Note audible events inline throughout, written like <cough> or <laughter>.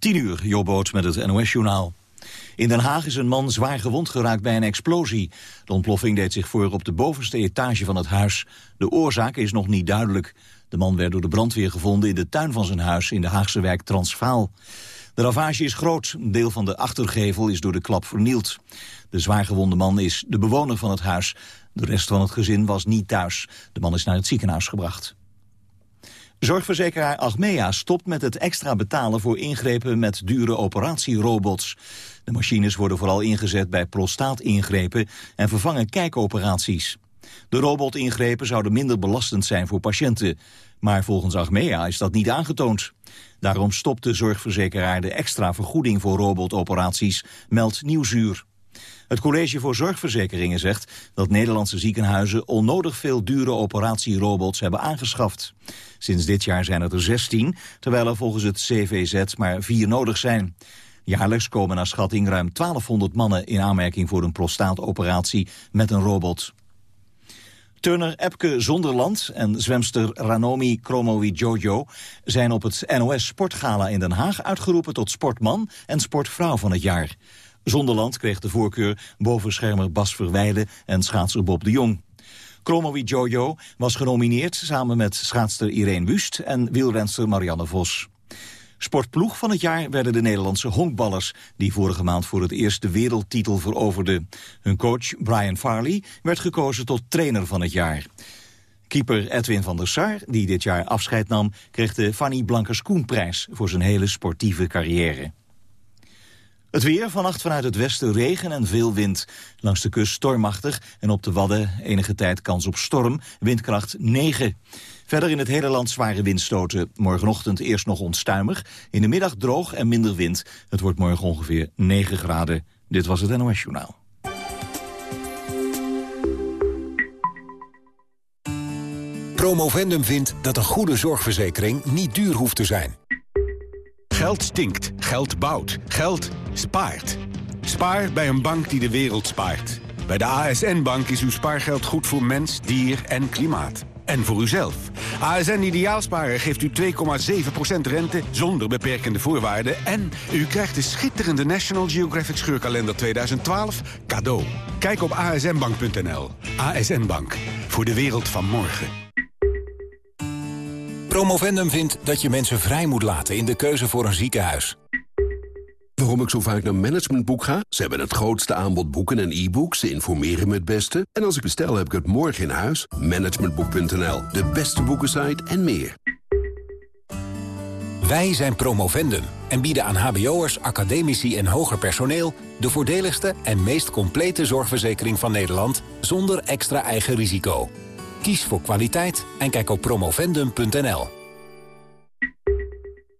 10 uur, Jobboot met het NOS-journaal. In Den Haag is een man zwaar gewond geraakt bij een explosie. De ontploffing deed zich voor op de bovenste etage van het huis. De oorzaak is nog niet duidelijk. De man werd door de brandweer gevonden in de tuin van zijn huis in de Haagse wijk Transvaal. De ravage is groot. Een deel van de achtergevel is door de klap vernield. De zwaargewonde man is de bewoner van het huis. De rest van het gezin was niet thuis. De man is naar het ziekenhuis gebracht. Zorgverzekeraar Achmea stopt met het extra betalen voor ingrepen met dure operatierobots. De machines worden vooral ingezet bij prostaatingrepen en vervangen kijkoperaties. De robotingrepen zouden minder belastend zijn voor patiënten. Maar volgens Achmea is dat niet aangetoond. Daarom stopt de zorgverzekeraar de extra vergoeding voor robotoperaties, meldt Nieuwsuur. Het College voor Zorgverzekeringen zegt dat Nederlandse ziekenhuizen onnodig veel dure operatierobots hebben aangeschaft. Sinds dit jaar zijn het er 16, terwijl er volgens het CVZ maar vier nodig zijn. Jaarlijks komen naar schatting ruim 1200 mannen in aanmerking voor een prostaatoperatie met een robot. Turner Epke Zonderland en zwemster Ranomi Kromowidjojo zijn op het NOS Sportgala in Den Haag uitgeroepen tot sportman en sportvrouw van het jaar. Zonderland kreeg de voorkeur boven schermer Bas Verwijden en schaatser Bob de Jong. Kromowidjojo was genomineerd samen met schaatster Irene Wust en wielrenster Marianne Vos. Sportploeg van het jaar werden de Nederlandse honkballers... die vorige maand voor het eerst de wereldtitel veroverden. Hun coach Brian Farley werd gekozen tot trainer van het jaar. Keeper Edwin van der Sar, die dit jaar afscheid nam... kreeg de Fanny Blankers-Koenprijs voor zijn hele sportieve carrière. Het weer, vannacht vanuit het westen regen en veel wind. Langs de kust stormachtig en op de Wadden enige tijd kans op storm, windkracht 9. Verder in het hele land zware windstoten. Morgenochtend eerst nog onstuimig. In de middag droog en minder wind. Het wordt morgen ongeveer 9 graden. Dit was het NOS Journaal. Promovendum vindt dat een goede zorgverzekering niet duur hoeft te zijn. Geld stinkt, geld bouwt, geld spaart. Spaar bij een bank die de wereld spaart. Bij de ASN-bank is uw spaargeld goed voor mens, dier en klimaat en voor uzelf. ASN Ideaalsparen geeft u 2,7% rente zonder beperkende voorwaarden... en u krijgt de schitterende National Geographic Scheurkalender 2012 cadeau. Kijk op asnbank.nl. ASN Bank. Voor de wereld van morgen. Promovendum vindt dat je mensen vrij moet laten in de keuze voor een ziekenhuis. Waarom ik zo vaak naar Managementboek ga? Ze hebben het grootste aanbod boeken en e-books. Ze informeren me het beste. En als ik bestel, heb ik het morgen in huis. Managementboek.nl, de beste boekensite en meer. Wij zijn Promovendum en bieden aan hbo'ers, academici en hoger personeel... de voordeligste en meest complete zorgverzekering van Nederland... zonder extra eigen risico. Kies voor kwaliteit en kijk op promovendum.nl.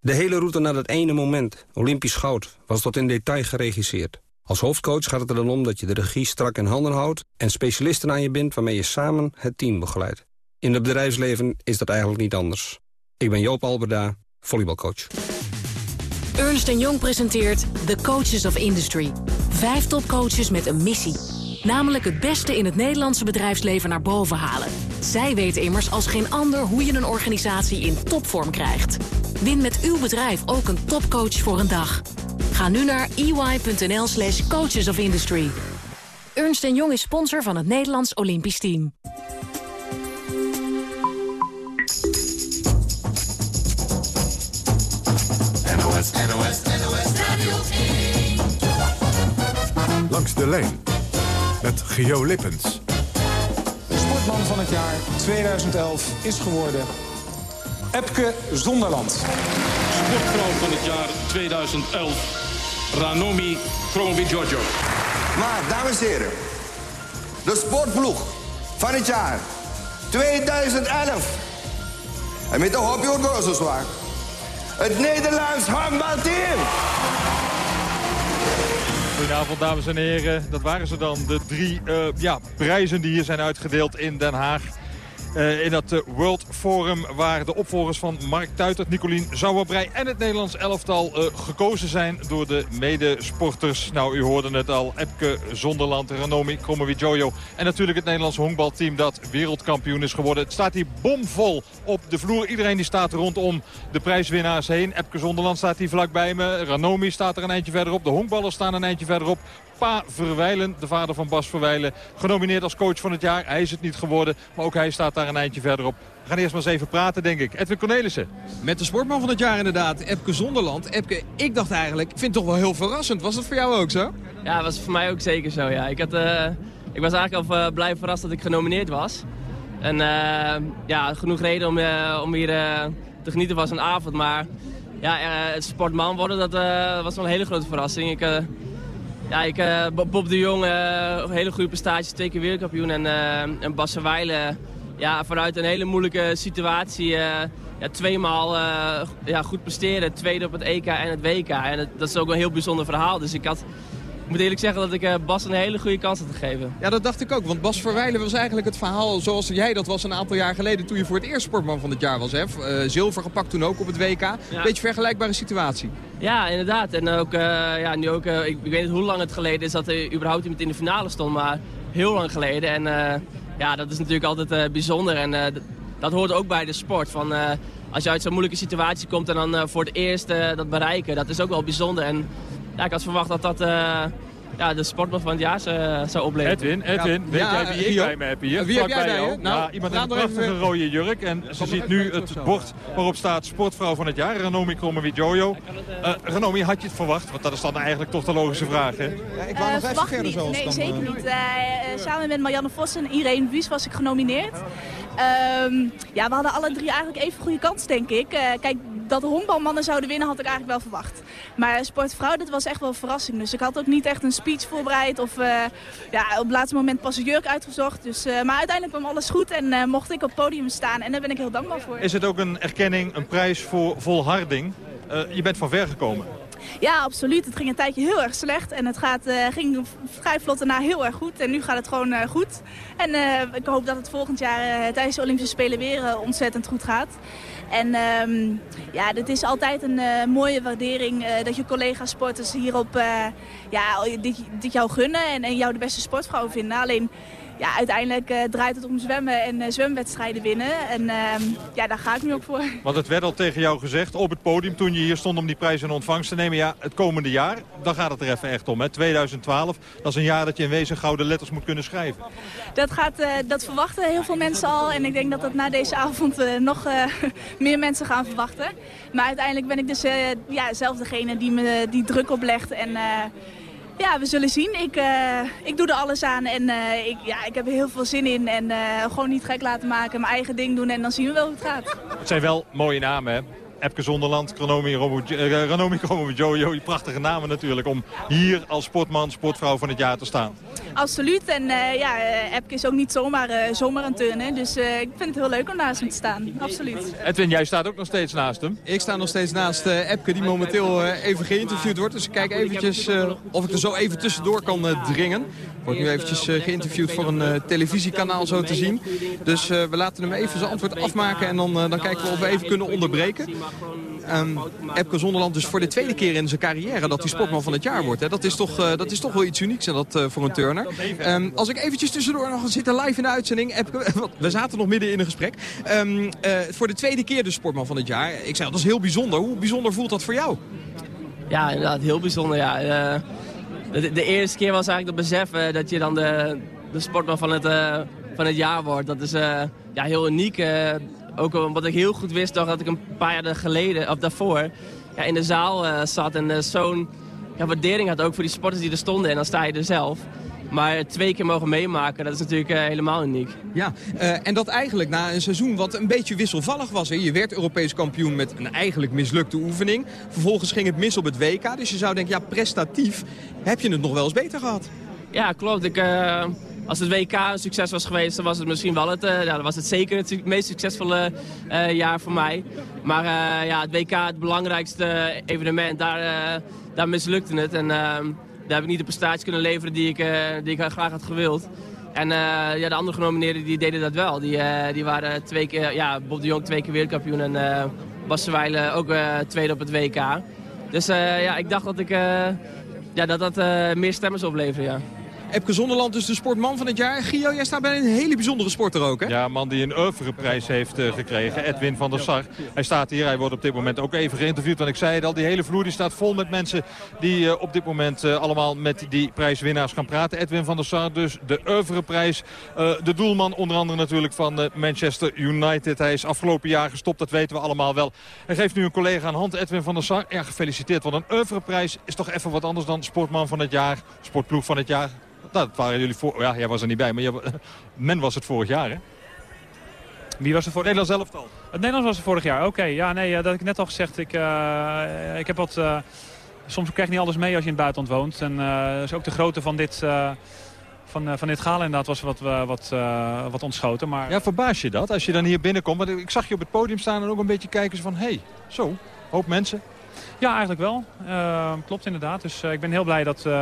De hele route naar dat ene moment, Olympisch goud, was tot in detail geregisseerd. Als hoofdcoach gaat het er dan om dat je de regie strak in handen houdt... en specialisten aan je bindt waarmee je samen het team begeleidt. In het bedrijfsleven is dat eigenlijk niet anders. Ik ben Joop Alberda, volleybalcoach. Ernst Jong presenteert The Coaches of Industry. Vijf topcoaches met een missie. Namelijk het beste in het Nederlandse bedrijfsleven naar boven halen. Zij weten immers als geen ander hoe je een organisatie in topvorm krijgt. Win met uw bedrijf ook een topcoach voor een dag. Ga nu naar ey.nl slash coaches of industry. Ernst Jong is sponsor van het Nederlands Olympisch Team. NOS, NOS, NOS Radio 1. Langs de lijn met Geo Lippens. De sportman van het jaar 2011 is geworden Epke Zonderland. Sportvrouw van het jaar 2011, Ranomi Kromowidjojo. Maar, dames en heren, de sportploeg van het jaar 2011. En met de hobby zo zwaar. Het Nederlands handbalteam. Goedenavond, dames en heren. Dat waren ze dan, de drie uh, ja, prijzen die hier zijn uitgedeeld in Den Haag. Uh, in dat uh, World Forum waar de opvolgers van Mark Tuitert, Nicolien Zouwerbrei en het Nederlands elftal uh, gekozen zijn door de medesporters. Nou, u hoorde het al. Epke Zonderland, Ranomi Kromowidjojo en natuurlijk het Nederlandse honkbalteam dat wereldkampioen is geworden. Het staat hier bomvol op de vloer. Iedereen die staat rondom de prijswinnaars heen. Epke Zonderland staat hier vlakbij me. Ranomi staat er een eindje verderop. De honkballers staan een eindje verderop. Pa Verwijlen, de vader van Bas Verwijlen, genomineerd als coach van het jaar. Hij is het niet geworden, maar ook hij staat daar een eindje verderop. We gaan eerst maar eens even praten, denk ik. Edwin Cornelissen. Met de sportman van het jaar inderdaad, Epke Zonderland. Epke, ik dacht eigenlijk, ik vind het toch wel heel verrassend. Was dat voor jou ook zo? Ja, dat was voor mij ook zeker zo, ja. Ik, had, uh, ik was eigenlijk al uh, blij verrast dat ik genomineerd was. En uh, ja, genoeg reden om, om hier te genieten van zo'n avond. Maar ja, het sportman worden, dat was wel een hele grote verrassing. Ik, ja, ik, uh, Bob de Jong, uh, hele goede prestaties, twee keer wereldkampioen. En, uh, en Bas Weilen, ja, vanuit een hele moeilijke situatie, ja, tweemaal ja, goed presteren. Tweede op het EK en het WK. En dat, is ook een heel bijzonder verhaal. Dus ik had moet eerlijk zeggen dat ik uh, Bas een hele goede kans had gegeven. Ja, dat dacht ik ook. Want Bas Verwijlen was eigenlijk het verhaal zoals jij dat was een aantal jaar geleden... toen je voor het eerst sportman van het jaar was. Hè? Uh, zilver gepakt toen ook op het WK. Ja. Beetje vergelijkbare situatie. Ja, inderdaad. En ook, uh, ja, nu ook ik, ik, weet niet hoe lang het geleden is dat er überhaupt iemand in de finale stond. Maar heel lang geleden. En ja, dat is natuurlijk altijd bijzonder. En dat hoort ook bij de sport. Van, als je uit zo'n moeilijke situatie komt en dan voor het eerst dat bereiken, dat is ook wel bijzonder. En ja, ik had verwacht dat dat uh, ja, de sportman van het jaar zou, zou opleveren. Edwin, Edwin, weet ja, jij wie ik bij me heb hier? Wie heb jij bij je? Nou, ja, iemand in een prachtige even... rode jurk. En ze ziet nu het bord waarop staat sportvrouw van het jaar, Ranomi Kromowidjojo. Uh, Ranomi, had je het verwacht? Want dat is dan eigenlijk toch de logische vraag, hè? Ja, ik wou uh, nog even verder zoals Nee, dan, zeker niet. Uh, samen met Marianne Vos en Irene Buus was ik genomineerd. Um, ja, we hadden alle drie eigenlijk even goede kans, denk ik. kijk, dat de honkbalmannen zouden winnen had ik eigenlijk wel verwacht. Maar sportvrouw, dat was echt wel een verrassing. Dus ik had ook niet echt een speech voorbereid of uh, ja, op het laatste moment pas een jurk uitgezocht. Dus, uh, maar uiteindelijk kwam alles goed en uh, mocht ik op het podium staan. En daar ben ik heel dankbaar voor. Is het ook een erkenning, een prijs voor volharding? je bent van ver gekomen. Ja, absoluut. Het ging een tijdje heel erg slecht. En het gaat, uh, ging vrij vlot daarna heel erg goed. En nu gaat het gewoon uh, goed. En uh, ik hoop dat het volgend jaar tijdens de Olympische Spelen weer ontzettend goed gaat. En um, ja, dit is altijd een mooie waardering dat je collega-sporters hierop uh, ja, dit, dit jou gunnen en, en jou de beste sportvrouw vinden. Alleen ja, uiteindelijk uh, draait het om zwemmen en uh, zwemwedstrijden winnen. En uh, ja, daar ga ik nu ook voor. Want het werd al tegen jou gezegd op het podium toen je hier stond om die prijs in ontvangst te nemen. Ja, het komende jaar, dan gaat het er even echt om. Hè? 2012, dat is een jaar dat je in wezen gouden letters moet kunnen schrijven. Dat, gaat, uh, dat verwachten heel veel mensen al. En ik denk dat dat na deze avond nog <laughs> meer mensen gaan verwachten. Maar uiteindelijk ben ik dus ja, zelf degene die me die druk oplegt. En ja, we zullen zien. Ik, uh, ik doe er alles aan en uh, ik, ja, ik heb er heel veel zin in. En uh, gewoon niet gek laten maken, mijn eigen ding doen en dan zien we wel hoe het gaat. Het zijn wel mooie namen, hè? Epke Zonderland, Ranomi Kromowidjojo. Die prachtige namen natuurlijk om hier als sportman, sportvrouw van het jaar te staan. Absoluut. En uh, ja, Epke is ook niet zomaar, uh, zomaar een turnen. Dus uh, ik vind het heel leuk om naast hem te staan. Absoluut. Edwin, jij staat ook nog steeds naast hem. Ik sta nog steeds naast Epke, die momenteel even geïnterviewd wordt. Dus ik kijk eventjes of ik er zo even tussendoor kan dringen. Wordt nu eventjes geïnterviewd voor een televisiekanaal zo te zien. Dus we laten hem even zijn antwoord afmaken en dan, dan kijken we of we even kunnen onderbreken. Um, Epke Zonderland dus voor de tweede keer in zijn carrière dat hij sportman van het jaar wordt. Hè. Dat, is toch, uh, dat is toch wel iets unieks en dat, uh, voor een turner. Um, als ik eventjes tussendoor nog zitten live in de uitzending. <laughs> We zaten nog midden in een gesprek. Um, uh, voor de tweede keer de sportman van het jaar. Ik zei, dat is heel bijzonder. Hoe bijzonder voelt dat voor jou? Ja, inderdaad, heel bijzonder. Ja. De, de, eerste keer was eigenlijk het besef dat je dan de, de sportman van het, van het jaar wordt. Dat is ja, heel uniek. Ook wat ik heel goed wist, dat ik een paar jaar geleden, of daarvoor, ja, in de zaal uh, zat en uh, zo'n ja, waardering had ook voor die sporters die er stonden. En dan sta je er zelf. Maar twee keer mogen meemaken, dat is natuurlijk uh, helemaal uniek. Ja, uh, en dat eigenlijk na een seizoen wat een beetje wisselvallig was. Hè? Je werd Europees kampioen met een eigenlijk mislukte oefening. Vervolgens ging het mis op het WK. Dus je zou denken, ja, prestatief heb je het nog wel eens beter gehad. Ja, klopt. Ik, uh, als het WK een succes was geweest, dan was het misschien wel het, ja, dan was het zeker het meest succesvolle uh, jaar voor mij. Maar uh, ja, het WK, het belangrijkste evenement, daar, daar mislukte het. En ehm, daar heb ik niet de prestatie kunnen leveren die ik, die ik graag had gewild. En eh, ja, de andere genomineerden die deden dat wel. Die, eh, die waren twee keer, ja, Bob de Jong twee keer wereldkampioen en uh, Bas Weilen ook tweede op het WK. Dus ja, ik dacht dat ik, ja, dat, dat meer stemmers opleverde, ja. Epke Zonderland dus de sportman van het jaar. Gio, jij staat bij een hele bijzondere sporter ook, hè? Ja, man die een oeuvreprijs heeft uh, gekregen. Edwin van der Sar. Hij staat hier. Hij wordt op dit moment ook even geïnterviewd. Want ik zei het al, die hele vloer die staat vol met mensen... die uh, op dit moment uh, allemaal met die prijswinnaars gaan praten. Edwin van der Sar dus de oeuvreprijs. de doelman onder andere natuurlijk van Manchester United. Hij is afgelopen jaar gestopt, dat weten we allemaal wel. Hij geeft nu een collega aan hand, Edwin van der Sar. Ja, gefeliciteerd. Want een oeuvreprijs is toch even wat anders dan sportman van het jaar. Sportploeg van het jaar. Nou, dat waren jullie voor... Ja, jij was er niet bij, maar <laughs> men was het vorig jaar, hè? Wie was er voor? Het Nederlands elftal. Het Nederlands was er vorig jaar, oké. Ja, nee, dat heb ik net al gezegd. Ik, uh, ik heb wat... Uh, soms krijg je niet alles mee als je in het buitenland woont. En uh, is ook de grootte van dit... van, van dit gala inderdaad was wat, wat, wat ontschoten. Maar... Ja, verbaas je dat als je dan hier binnenkomt? Want ik zag je op het podium staan en ook een beetje kijken van... hé, hey, zo, hoop mensen. Ja, eigenlijk wel. Uh, klopt inderdaad. Dus uh, ik ben heel blij dat, uh,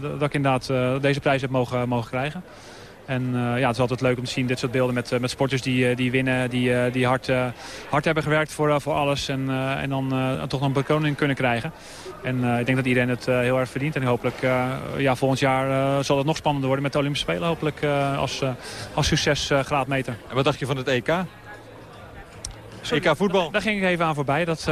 dat ik inderdaad deze prijs heb mogen, mogen krijgen. En ja, het is altijd leuk om te zien dit soort beelden met, met sporters die, die winnen, die, die hard, hard hebben gewerkt voor, voor alles. En, en dan toch nog een bekroning kunnen krijgen. En ik denk dat iedereen het heel erg verdient. En hopelijk ja, volgend jaar zal het nog spannender worden met de Olympische Spelen. Hopelijk als, als succesgraadmeter. En wat dacht je van het EK? EK voetbal? Daar ging ik even aan voorbij. Dat,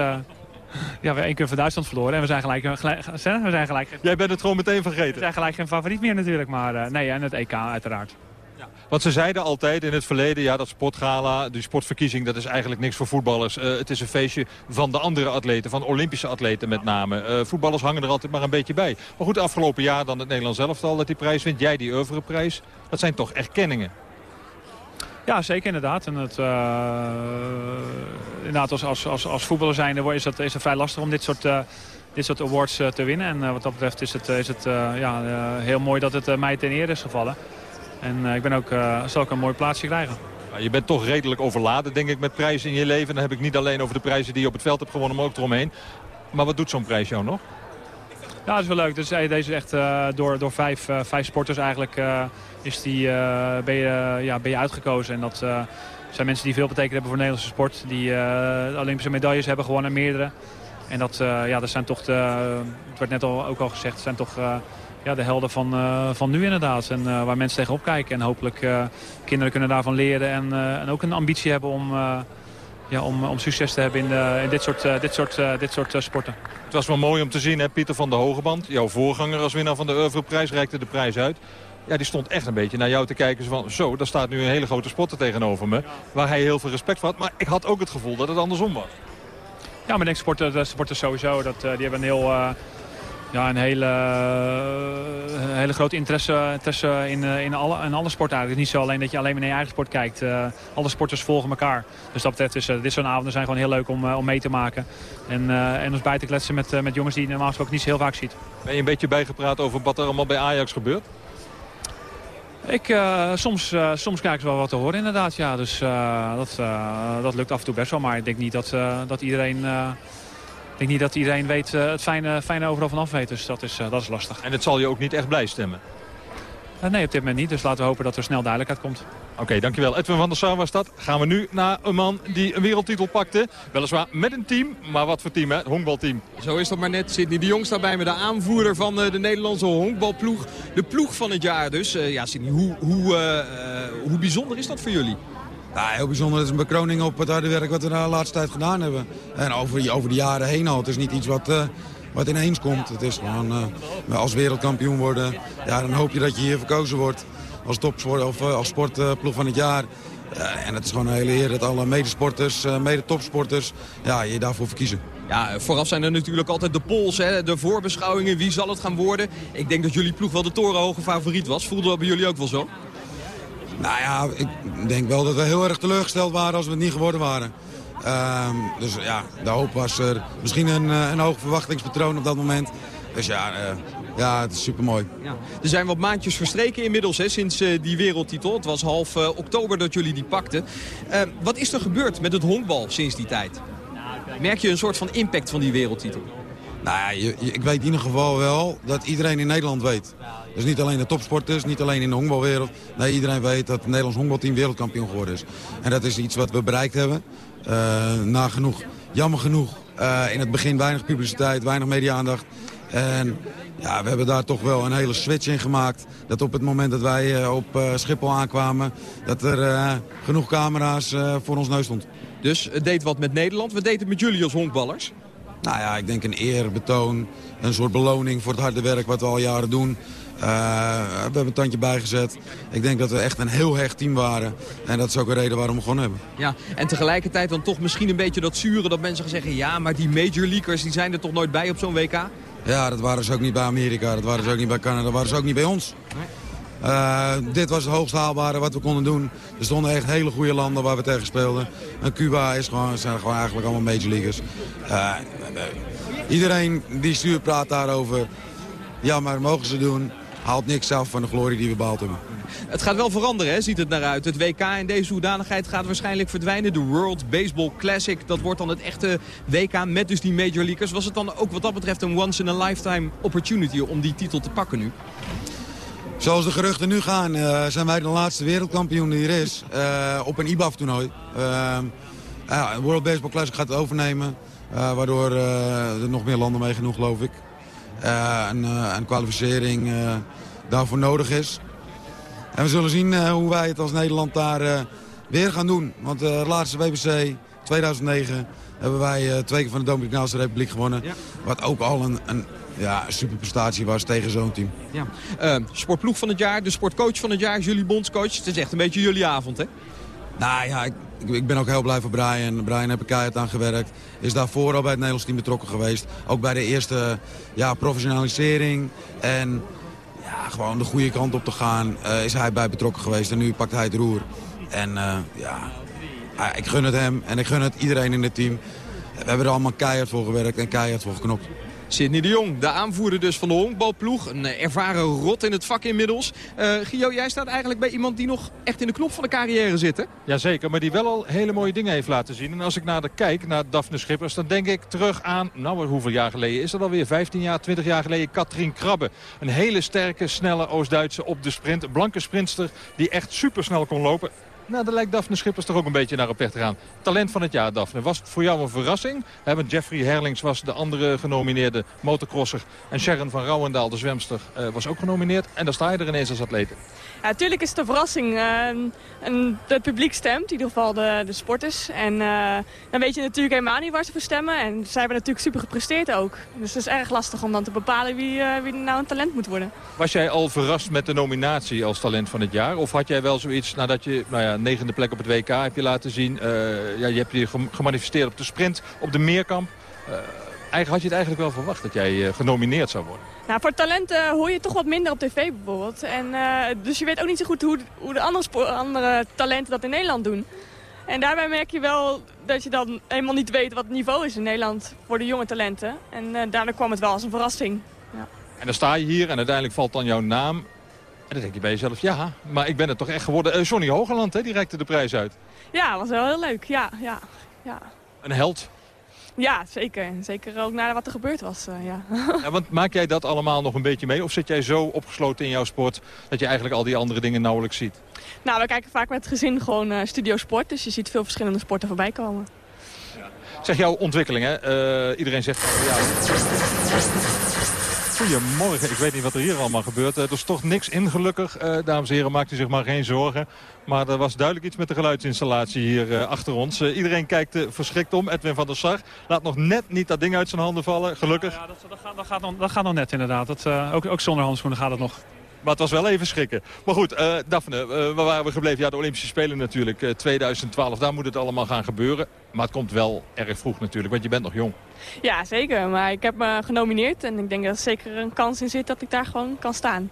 ja, we één keer van Duitsland verloren en we zijn gelijk, gelijk, we zijn gelijk... Jij bent het gewoon meteen vergeten? We zijn gelijk geen favoriet meer natuurlijk, maar uh, nee, en het EK uiteraard. Ja. Want ze zeiden altijd in het verleden, ja, dat sportgala, die sportverkiezing, dat is eigenlijk niks voor voetballers. Uh, het is een feestje van de andere atleten, van Olympische atleten met name. Uh, voetballers hangen er altijd maar een beetje bij. Maar goed, afgelopen jaar dan het Nederlands elftal dat die prijs wint. Jij die prijs. Dat zijn toch erkenningen? Ja, zeker inderdaad. En het, uh, inderdaad als, als, als, als voetballer zijnde is het, is het vrij lastig om dit soort, uh, dit soort awards uh, te winnen. En wat dat betreft is het, is het ja, heel mooi dat het mij ten eer is gevallen. En ik ben ook, zal ook een mooi plaatsje krijgen. Je bent toch redelijk overladen, denk ik, met prijzen in je leven. Dan heb ik niet alleen over de prijzen die je op het veld hebt gewonnen, maar ook eromheen. Maar wat doet zo'n prijs jou nog? Ja, dat is wel leuk. Dus, deze is echt door, door vijf, vijf sporters eigenlijk is die, eh, ben, je, ja, ben je uitgekozen. En dat eh, zijn mensen die veel betekend hebben voor de Nederlandse sport. Die eh, Olympische medailles hebben gewonnen, meerdere. En dat, ja, dat zijn toch, de, het werd net al, ook al gezegd, zijn toch ja, de helden van, van nu inderdaad. En waar mensen tegenop kijken. En hopelijk kinderen kunnen daarvan leren. En, en ook een ambitie hebben om, ja, om, om succes te hebben in, in dit soort, dit soort, dit soort sporten. Het was wel mooi om te zien, hè, Pieter van der Hogeband. Jouw voorganger als winnaar van de Oeuvreprijs reikte de prijs uit. Ja, die stond echt een beetje naar jou te kijken. Van, zo, daar staat nu een hele grote spotter tegenover me. Waar hij heel veel respect voor had. Maar ik had ook het gevoel dat het andersom was. Ja, maar ik denk sporters, sporters sowieso. Dat, die hebben een heel... Ja, een hele, uh, hele groot interesse, interesse in, in, alle, in alle sporten eigenlijk. Het is niet zo alleen dat je alleen maar naar je eigen sport kijkt. alle sporters volgen elkaar. Dus dat betreft is dit soort avonden zijn gewoon heel leuk om, om mee te maken. En, en ons bij te kletsen met, met jongens die je normaal gesproken niet zo heel vaak ziet. Ben je een beetje bijgepraat over wat er allemaal bij Ajax gebeurt? Ik, uh, soms, uh, soms krijg ik wel wat te horen inderdaad. Ja. Dus uh, dat, dat lukt af en toe best wel. Maar ik denk niet dat, dat iedereen... ik denk niet dat iedereen weet, het fijne, fijne overal vanaf weet. Dus dat is, dat is lastig. En het zal je ook niet echt blij stemmen? nee, op dit moment niet. Dus laten we hopen dat er snel duidelijkheid komt. Oké, dankjewel. Edwin van der Sar was dat. Gaan we nu naar een man die een wereldtitel pakte. Weliswaar met een team, maar wat voor team hè? Het honkbalteam. Zo is dat maar net. Sidney de Jong staat bij me, de aanvoerder van eh, de Nederlandse honkbalploeg. De ploeg van het jaar dus. Uh, ja, Sidney, hoe, hoe, uh, hoe bijzonder is dat voor jullie? Ja, heel bijzonder. Het is een bekroning op het harde werk wat we de laatste tijd gedaan hebben. En over, over de jaren heen al. Het is niet iets wat, uh, wat ineens komt. Het is gewoon uh, als wereldkampioen worden. Ja, dan hoop je dat je hier verkozen wordt als topsport of eh, als sportploeg van het jaar. En het is gewoon een hele eer dat alle medesporters, mede-topsporters, ja, je daarvoor verkiezen. Ja, vooraf zijn er natuurlijk altijd de polls, hè, de voorbeschouwingen. Wie zal het gaan worden? Ik denk dat jullie ploeg wel de torenhoge favoriet was. Voelde dat bij jullie ook wel zo? Nou ja, ik denk wel dat we heel erg teleurgesteld waren als we het niet geworden waren. Uh, dus ja, de hoop was er misschien een, een hoog verwachtingspatroon op dat moment. Dus ja, uh, ja, het is supermooi. Ja. Er zijn wat maandjes verstreken inmiddels hè, sinds uh, die wereldtitel. Het was half oktober dat jullie die pakten. Uh, wat is er gebeurd met het honkbal sinds die tijd? Merk je een soort van impact van die wereldtitel? Nou ja, je, je, ik weet in ieder geval wel dat iedereen in Nederland weet Dus niet alleen de topsporters, niet alleen in de honkbalwereld. Nee, iedereen weet dat het Nederlands honkbalteam wereldkampioen geworden is. En dat is iets wat we bereikt hebben. Uh, nagenoeg, jammer genoeg, uh, in het begin weinig publiciteit, weinig media-aandacht. En ja, we hebben daar toch wel een hele switch in gemaakt. Dat op het moment dat wij uh, op Schiphol aankwamen... dat er genoeg camera's voor ons neus stond. Dus het deed wat met Nederland. Wat deed het met jullie als honkballers? Nou ja, ik denk een eerbetoon. Een soort beloning voor het harde werk wat we al jaren doen. Uh, we hebben een tandje bijgezet. Ik denk dat we echt een heel hecht team waren. En dat is ook een reden waarom we gewonnen hebben. Ja, en tegelijkertijd dan toch misschien een beetje dat zuren dat mensen gaan zeggen... ja, maar die major leaguers die zijn er toch nooit bij op zo'n WK? Ja, dat waren ze ook niet bij Amerika. Dat waren ze ook niet bij Canada. Dat waren ze ook niet bij ons. Uh, dit was het hoogst haalbare wat we konden doen. Er stonden echt hele goede landen waar we tegen speelden. En Cuba is gewoon, zijn gewoon eigenlijk allemaal major leaguers. Uh, iedereen die stuurt praat daarover. Ja, maar mogen ze doen. Haalt niks af van de glorie die we behaald hebben. Het gaat wel veranderen, hè? ziet het naar uit. Het WK in deze hoedanigheid gaat waarschijnlijk verdwijnen. De World Baseball Classic, dat wordt dan het echte WK met dus die major leaguers. Was het dan ook wat dat betreft een once-in-a-lifetime opportunity om die titel te pakken nu? Zoals de geruchten nu gaan, uh, zijn wij de laatste wereldkampioen die er is uh, op een IBAF-toernooi. Uh, ja, World Baseball Classic gaat het overnemen, waardoor er nog meer landen mee genoeg, geloof ik. en kwalificering daarvoor nodig is. En we zullen zien hoe wij het als Nederland daar weer gaan doen. Want de laatste WBC 2009 hebben wij twee keer van de Dominicaanse Republiek gewonnen. Ja. Wat ook al een, een ja, superprestatie was tegen zo'n team. Ja. Uh, sportploeg van het jaar, de sportcoach van het jaar, jullie bondscoach. Het is echt een beetje jullie avond, hè? Nou ja, ik, ik ben ook heel blij voor Brian. Brian heb ik keihard aan gewerkt. Is daarvoor al bij het Nederlands team betrokken geweest. Ook bij de eerste ja, professionalisering. En ja, gewoon de goede kant op te gaan uh, is hij bij betrokken geweest. En nu pakt hij het roer. En uh, ja, ik gun het hem en ik gun het iedereen in het team. We hebben er allemaal keihard voor gewerkt en keihard voor geknopt. Sidney de Jong, de aanvoerder dus van de honkbalploeg. Een eh, ervaren rot in het vak inmiddels. Uh, Gio, jij staat eigenlijk bij iemand die nog echt in de knop van de carrière zit, hè? Jazeker, maar die wel al hele mooie dingen heeft laten zien. En als ik naar de kijk, naar Daphne Schippers, dan denk ik terug aan... Nou, hoeveel jaar geleden is dat alweer? 15 jaar, 20 jaar geleden, Katrien Krabbe. Een hele sterke, snelle Oost-Duitse op de sprint. Een blanke sprinter die echt supersnel kon lopen. Nou, daar lijkt Daphne Schippers toch ook een beetje naar op weg te gaan. Talent van het jaar, Daphne. Was het voor jou een verrassing? Hebben Jeffrey Herlings was de andere genomineerde motocrosser. En Sharon van Rouwendaal, de zwemster, uh, was ook genomineerd. En daar sta je er ineens als atlete. Ja, natuurlijk is het een verrassing. Uh, en het publiek stemt, in ieder geval de, de sporters. En uh, dan weet je natuurlijk helemaal niet waar ze voor stemmen. En zij hebben natuurlijk super gepresteerd ook. Dus het is erg lastig om dan te bepalen wie, uh, wie nou een talent moet worden. Was jij al verrast met de nominatie als talent van het jaar? Of had jij wel zoiets nadat je, nou ja, negende plek op het WK heb je laten zien. ja, je hebt je gemanifesteerd op de sprint, op de meerkamp. Eigenlijk had je het eigenlijk wel verwacht dat jij genomineerd zou worden? Nou, voor talenten hoor je toch wat minder op tv bijvoorbeeld. En, uh, dus je weet ook niet zo goed hoe, hoe de andere, andere talenten dat in Nederland doen. En daarbij merk je wel dat je dan helemaal niet weet wat het niveau is in Nederland voor de jonge talenten. En uh, daardoor kwam het wel als een verrassing. Ja. En dan sta je hier en uiteindelijk valt dan jouw naam. En dan denk je bij jezelf, ja, maar ik ben het toch echt geworden. Uh, Johnny Hogeland, hè, die reikte de prijs uit. Ja, was wel heel leuk. Ja, ja, ja. Een held. Ja, zeker. Zeker ook naar wat er gebeurd was, uh, ja. <laughs> ja. Want maak jij dat allemaal nog een beetje mee? Of zit jij zo opgesloten in jouw sport dat je eigenlijk al die andere dingen nauwelijks ziet? Nou, we kijken vaak met het gezin gewoon uh, Studio Sport. Dus je ziet veel verschillende sporten voorbij komen. Ja. Zeg jouw ontwikkeling, hè? Uh, iedereen zegt van ja... Goedemorgen. Ik weet niet wat er hier allemaal gebeurt. Er is toch niks in, gelukkig. Uh, dames en heren, maakt u zich maar geen zorgen. Maar er was duidelijk iets met de geluidsinstallatie hier uh, achter ons. Iedereen kijkt verschrikt om. Edwin van der Sar laat nog net niet dat ding uit zijn handen vallen. Gelukkig. Ja, dat, gaat, dat, gaat nog, dat gaat nog net inderdaad. Dat, ook, ook zonder handschoenen gaat het nog. Maar het was wel even schrikken. Maar goed, uh, Daphne, uh, waar waren we gebleven? Ja, de Olympische Spelen natuurlijk. Uh, 2012, daar moet het allemaal gaan gebeuren. Maar het komt wel erg vroeg natuurlijk, want je bent nog jong. Ja, zeker. Maar ik heb me genomineerd. En ik denk dat er zeker een kans in zit dat ik daar gewoon kan staan.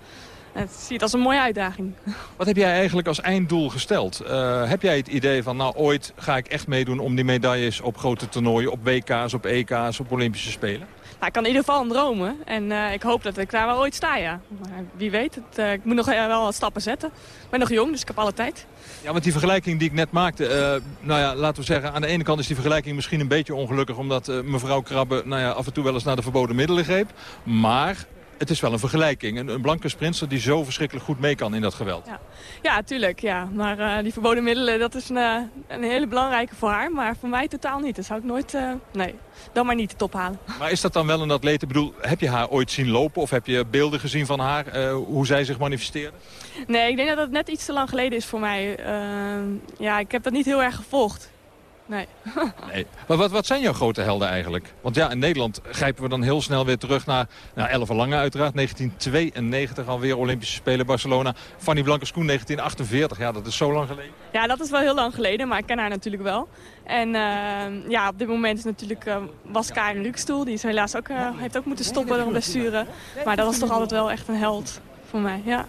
Het ziet als een mooie uitdaging. Wat heb jij eigenlijk als einddoel gesteld? Uh, heb jij het idee van, nou ooit ga ik echt meedoen om die medailles op grote toernooien, op WK's, op EK's, op Olympische Spelen? Ik kan in ieder geval dromen. En uh, ik hoop dat ik daar wel ooit sta, ja. Maar wie weet, het, uh, ik moet nog wel wat stappen zetten. Ik ben nog jong, dus ik heb alle tijd. Ja, want die vergelijking die ik net maakte... Nou ja, laten we zeggen, aan de ene kant is die vergelijking misschien een beetje ongelukkig... omdat mevrouw Krabbe nou ja, af en toe wel eens naar de verboden middelen greep. Maar het is wel een vergelijking. Een, een blanke sprinter die zo verschrikkelijk goed mee kan in dat geweld. Ja, ja tuurlijk. Ja. Maar uh, die verboden middelen, dat is een, uh, een hele belangrijke voor haar. Maar voor mij totaal niet. Dat zou ik nooit, uh, nee, dan maar niet de top halen. Maar is dat dan wel een atleet? Ik bedoel, heb je haar ooit zien lopen? Of heb je beelden gezien van haar, hoe zij zich manifesteerde? Nee, ik denk dat het net iets te lang geleden is voor mij. ja, ik heb dat niet heel erg gevolgd. Nee. <laughs> nee. Maar wat, wat zijn jouw grote helden eigenlijk? Want ja, in Nederland grijpen we dan heel snel weer terug naar... Nou, Elve Lange uiteraard, 1992 alweer Olympische Spelen Barcelona. Fanny Blankers-Koen, 1948. Ja, dat is zo lang geleden. Ja, dat is wel heel lang geleden, maar ik ken haar natuurlijk wel. En uh, ja, op dit moment is natuurlijk, uh, was Karin Lukstoel. Die is helaas ook, uh, heeft ook moeten stoppen door een blessure. Maar dat was toch altijd wel echt een held voor mij, ja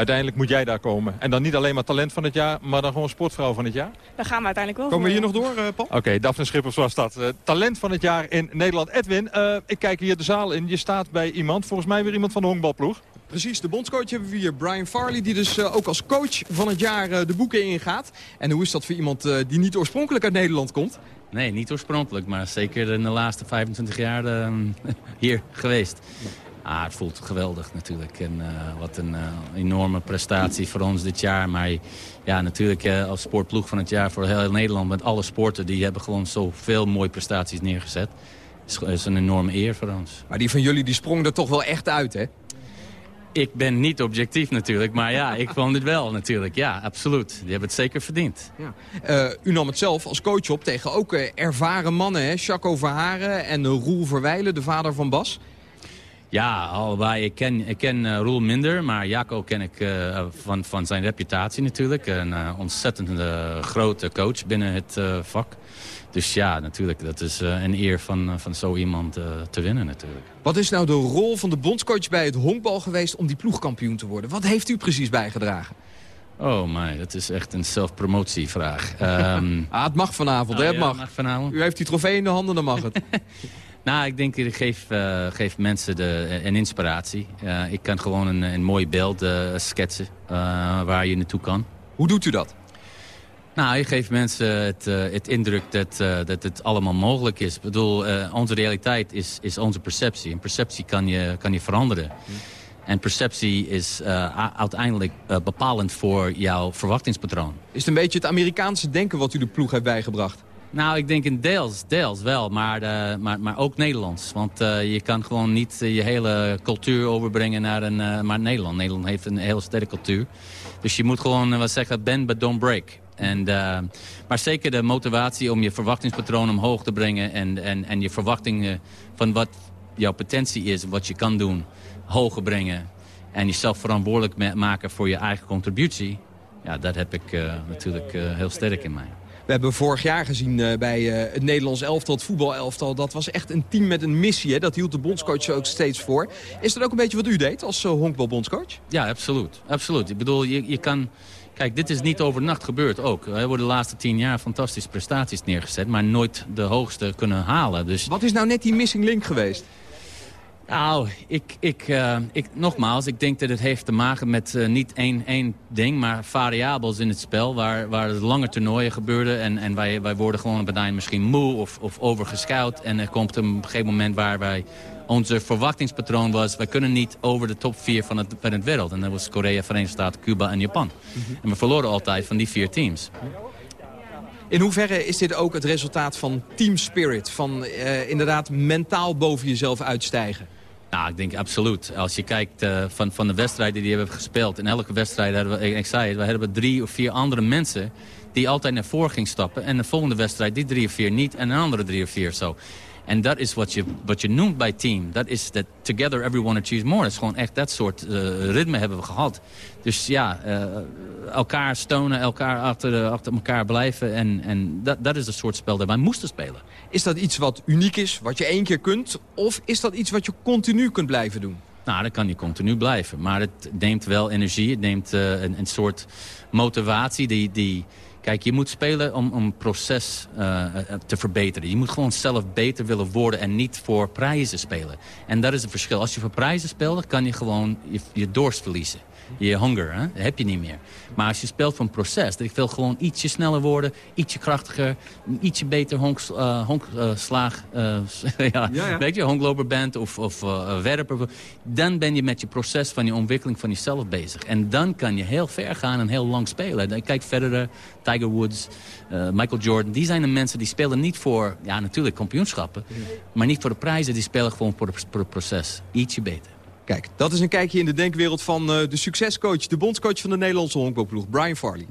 uiteindelijk moet jij daar komen. En dan niet alleen maar talent van het jaar, maar dan gewoon sportvrouw van het jaar? Daar gaan we uiteindelijk wel Komen we hier nog door, uh, Paul? Oké, okay, Daphne Schippers was dat. Uh, talent van het jaar in Nederland. Edwin, uh, ik kijk hier de zaal in. Je staat bij iemand, volgens mij weer iemand van de honkbalploeg. Precies, de bondscoach hebben we hier, Brian Farley, die dus ook als coach van het jaar de boeken ingaat. En hoe is dat voor iemand die niet oorspronkelijk uit Nederland komt? Nee, niet oorspronkelijk, maar zeker in de laatste 25 jaar <laughs> hier geweest. Ah, het voelt geweldig natuurlijk. En uh, wat een uh, enorme prestatie voor ons dit jaar. Maar ja, natuurlijk uh, als sportploeg van het jaar voor heel Nederland... met alle sporten, die hebben gewoon zoveel mooie prestaties neergezet. Het is, is een enorme eer voor ons. Maar die van jullie die sprong er toch wel echt uit, hè? Ik ben niet objectief natuurlijk, maar ja, ik vond het wel natuurlijk. Ja, absoluut. Die hebben het zeker verdiend. Ja. U nam het zelf als coach op tegen ook ervaren mannen, hè? Jaco Verharen en Roel Verwijlen, de vader van Bas. Ja, allebei. Ik ken, ik ken uh, Roel minder, maar Jaco ken ik uh, van, van zijn reputatie natuurlijk. Een uh, ontzettend grote coach binnen het vak. Dus ja, natuurlijk, dat is een eer van, van zo iemand te winnen natuurlijk. Wat is nou de rol van de bondscoach bij het honkbal geweest om die ploegkampioen te worden? Wat heeft u precies bijgedragen? Oh my, dat is echt een zelfpromotievraag. um... <laughs> ah, het mag vanavond, oh, hè? Het ja, mag. mag vanavond. U heeft die trofee in de handen, dan mag het. <laughs> Nou, ik denk, ik geef, uh, geef mensen de, een inspiratie. Uh, ik kan gewoon een, een mooi beeld uh, schetsen waar je naartoe kan. Hoe doet u dat? Nou, je geeft mensen het, het indruk dat, dat het allemaal mogelijk is. Ik bedoel, onze realiteit is, is onze perceptie. En perceptie kan je, kan je veranderen. Hm. En perceptie is uiteindelijk bepalend voor jouw verwachtingspatroon. Is het een beetje het Amerikaanse denken wat u de ploeg heeft bijgebracht? Nou, ik denk in deels, deels wel, maar, uh, maar, maar ook Nederlands. Want uh, je kan gewoon niet uh, je hele cultuur overbrengen naar een, maar Nederland. Nederland heeft een hele sterke cultuur. Dus je moet gewoon, wat zeggen, bend but don't break. En, maar zeker de motivatie om je verwachtingspatroon omhoog te brengen... en, en, en je verwachtingen van wat jouw potentie is, wat je kan doen, hoger brengen. En jezelf verantwoordelijk maken voor je eigen contributie. Ja, dat heb ik natuurlijk heel sterk in mij. We hebben vorig jaar gezien eh, bij uh, het Nederlands elftal, het voetbalelftal. Dat was echt een team met een missie. Hè? Dat hield de bondscoach ook steeds voor. Is dat ook een beetje wat u deed als uh, honkbalbondscoach? Ja, absoluut. absoluut. Ik bedoel, je, je kan... Kijk, dit is niet over nacht gebeurd ook. We hebben de laatste tien jaar fantastische prestaties neergezet... maar nooit de hoogste kunnen halen. Dus... Wat is nou net die missing link geweest? Nou, ik, ik, uh, ik, nogmaals, ik denk dat het heeft te maken met uh, niet één, één ding, maar variabels in het spel. Waar, waar lange toernooien gebeurden en, en wij, wij worden gewoon bij misschien moe of, of overgescout. En er komt een gegeven moment waar wij onze verwachtingspatroon was... wij kunnen niet over de top vier van het, van het wereld. En dat was Korea, Verenigde Staten, Cuba en Japan. Mhm. En we verloren altijd van die vier teams. In hoeverre is dit ook het resultaat van team spirit? Van uh, inderdaad mentaal boven jezelf uitstijgen? Nou, ik denk absoluut. Als je kijkt uh, van, van de wedstrijden die we hebben gespeeld... in elke wedstrijd hebben we, ik zei het, we hebben drie of vier andere mensen... die altijd naar voren gingen stappen. En de volgende wedstrijd die drie of vier niet en een andere drie of vier zo. En dat is wat je, wat je noemt bij team. Dat is dat together everyone achieves more. Dat is gewoon echt dat soort uh, ritme hebben we gehad. Dus ja, uh, elkaar steunen, elkaar achter, achter elkaar blijven. En, en dat, dat is het soort spel dat wij moesten spelen. Is dat iets wat uniek is, wat je één keer kunt? Of is dat iets wat je continu kunt blijven doen? Nou, dat kan je continu blijven. Maar het neemt wel energie, het neemt uh, een, een soort motivatie die... die Kijk, je moet spelen om een proces uh, te verbeteren. Je moet gewoon zelf beter willen worden en niet voor prijzen spelen. En dat is het verschil. Als je voor prijzen speelt, kan je gewoon je, je dorst verliezen. Je honger. Hè? Dat heb je niet meer. Maar als je speelt voor een proces, dat ik wil gewoon ietsje sneller worden, ietsje krachtiger, ietsje beter honkslaag, uh, <laughs> ja, ja, weet je, honkloper bent of, of werper. Dan ben je met je proces van je ontwikkeling van jezelf bezig. En dan kan je heel ver gaan en heel lang spelen. Kijk verder, Tiger Woods, Michael Jordan, die zijn de mensen die spelen niet voor, ja natuurlijk kampioenschappen, maar niet voor de prijzen, die spelen gewoon voor het proces. Ietsje beter. Kijk, dat is een kijkje in de denkwereld van uh, de succescoach... de bondscoach van de Nederlandse honkbalploeg, Brian Farley.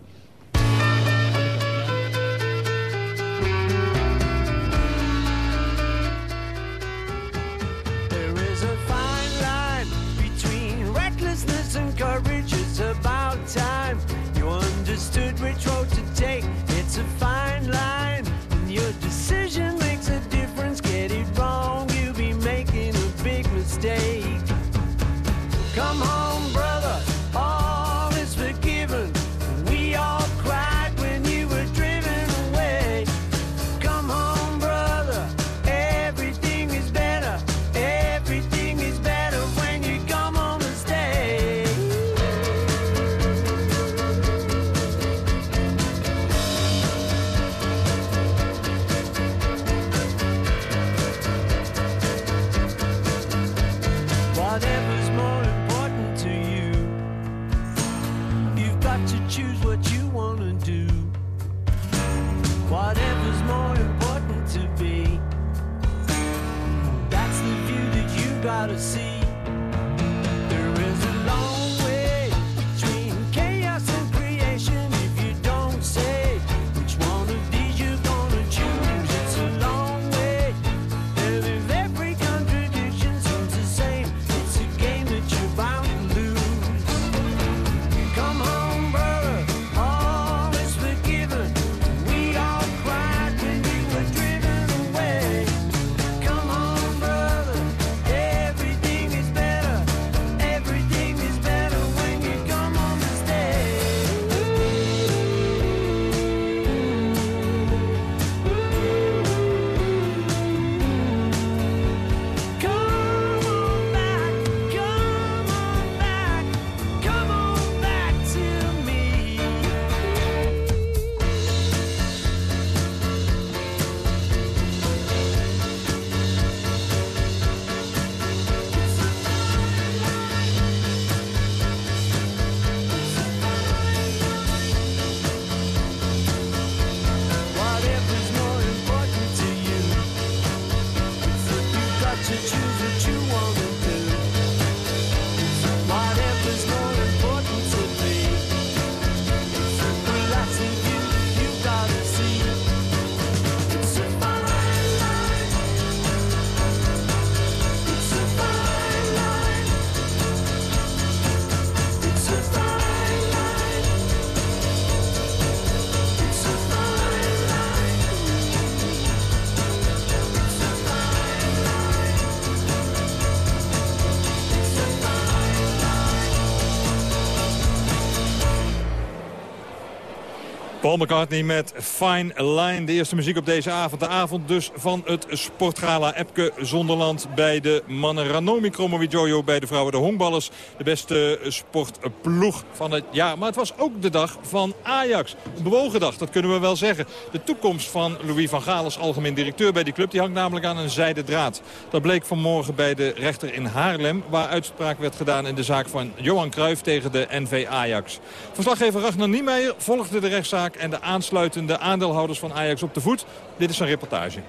Paul McCartney met Fine Line. De eerste muziek op deze avond. De avond dus van het sportgala Epke Zonderland bij de mannen. Ranomi Kromowidjojo bij de vrouwen. De honkballers. De beste sportploeg van het jaar. Maar het was ook de dag van Ajax. Een bewogen dag, dat kunnen we wel zeggen. De toekomst van Louis van Gaal als algemeen directeur bij die club. Die hangt namelijk aan een zijde draad. Dat bleek vanmorgen bij de rechter in Haarlem. Waar uitspraak werd gedaan in de zaak van Johan Cruijff tegen de NV Ajax. Verslaggever Ragnar Niemeyer volgde de rechtszaak en de aansluitende aandeelhouders van Ajax op de voet. Dit is zijn reportage.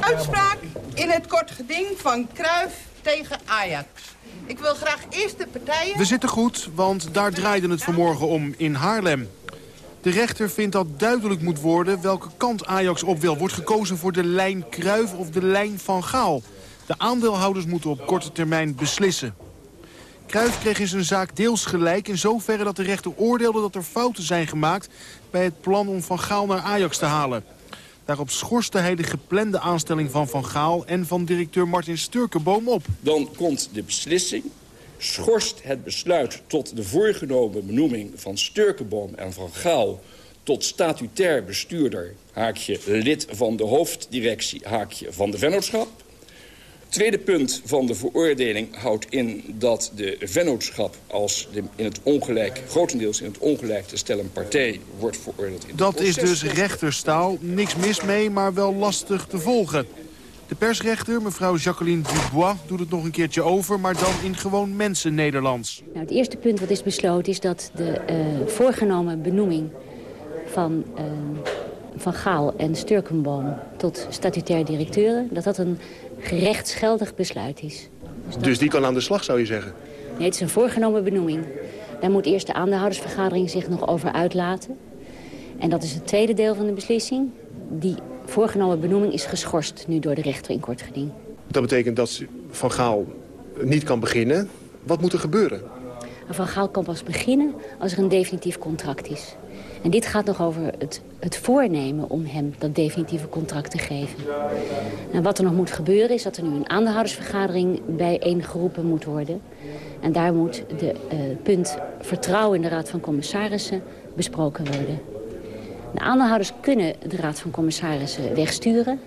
Uitspraak in het kort geding van Kruif tegen Ajax. Ik wil graag eerst de partijen... We zitten goed, want daar draaide het vanmorgen om in Haarlem. De rechter vindt dat duidelijk moet worden welke kant Ajax op wil. Wordt gekozen voor de lijn Kruif of de lijn Van Gaal. De aandeelhouders moeten op korte termijn beslissen. Cruijff kreeg zijn zaak deels gelijk in zoverre dat de rechter oordeelde dat er fouten zijn gemaakt bij het plan om Van Gaal naar Ajax te halen. Daarop schorste hij de geplande aanstelling van Van Gaal en van directeur Martin Sturkenboom op. Dan komt de beslissing, schorst het besluit tot de voorgenomen benoeming van Sturkenboom en Van Gaal tot statutair bestuurder, haakje lid van de hoofddirectie, haakje van de vennootschap. Tweede punt van de veroordeling houdt in dat de vennootschap... als de, in het ongelijk, grotendeels in het ongelijk te stellen partij wordt veroordeeld. In Dat is dus rechterstaal. Niks mis mee, maar wel lastig te volgen. De persrechter, mevrouw Jacqueline Dubois, doet het nog een keertje over... maar dan in gewoon mensen-Nederlands. Nou, het eerste punt wat is besloten is dat de eh, voorgenomen benoeming van, eh, van Gaal en Sturkenboom tot statutair directeuren... dat dat een gerechtsgeldig besluit is. Dus die kan aan de slag, zou je zeggen? Nee, het is een voorgenomen benoeming. Daar moet eerst de aandeelhoudersvergadering zich nog over uitlaten. En dat is het tweede deel van de beslissing. Die voorgenomen benoeming is geschorst nu door de rechter in kort geding. Dat betekent dat Van Gaal niet kan beginnen. Wat moet er gebeuren? En Van Gaal kan pas beginnen als er een definitief contract is. En dit gaat nog over het, het voornemen om hem dat definitieve contract te geven. En wat er nog moet gebeuren is dat er nu een aandeelhoudersvergadering bijeengeroepen moet worden. En daar moet de eh, punt vertrouwen in de Raad van Commissarissen besproken worden. De aandeelhouders kunnen de Raad van Commissarissen wegsturen.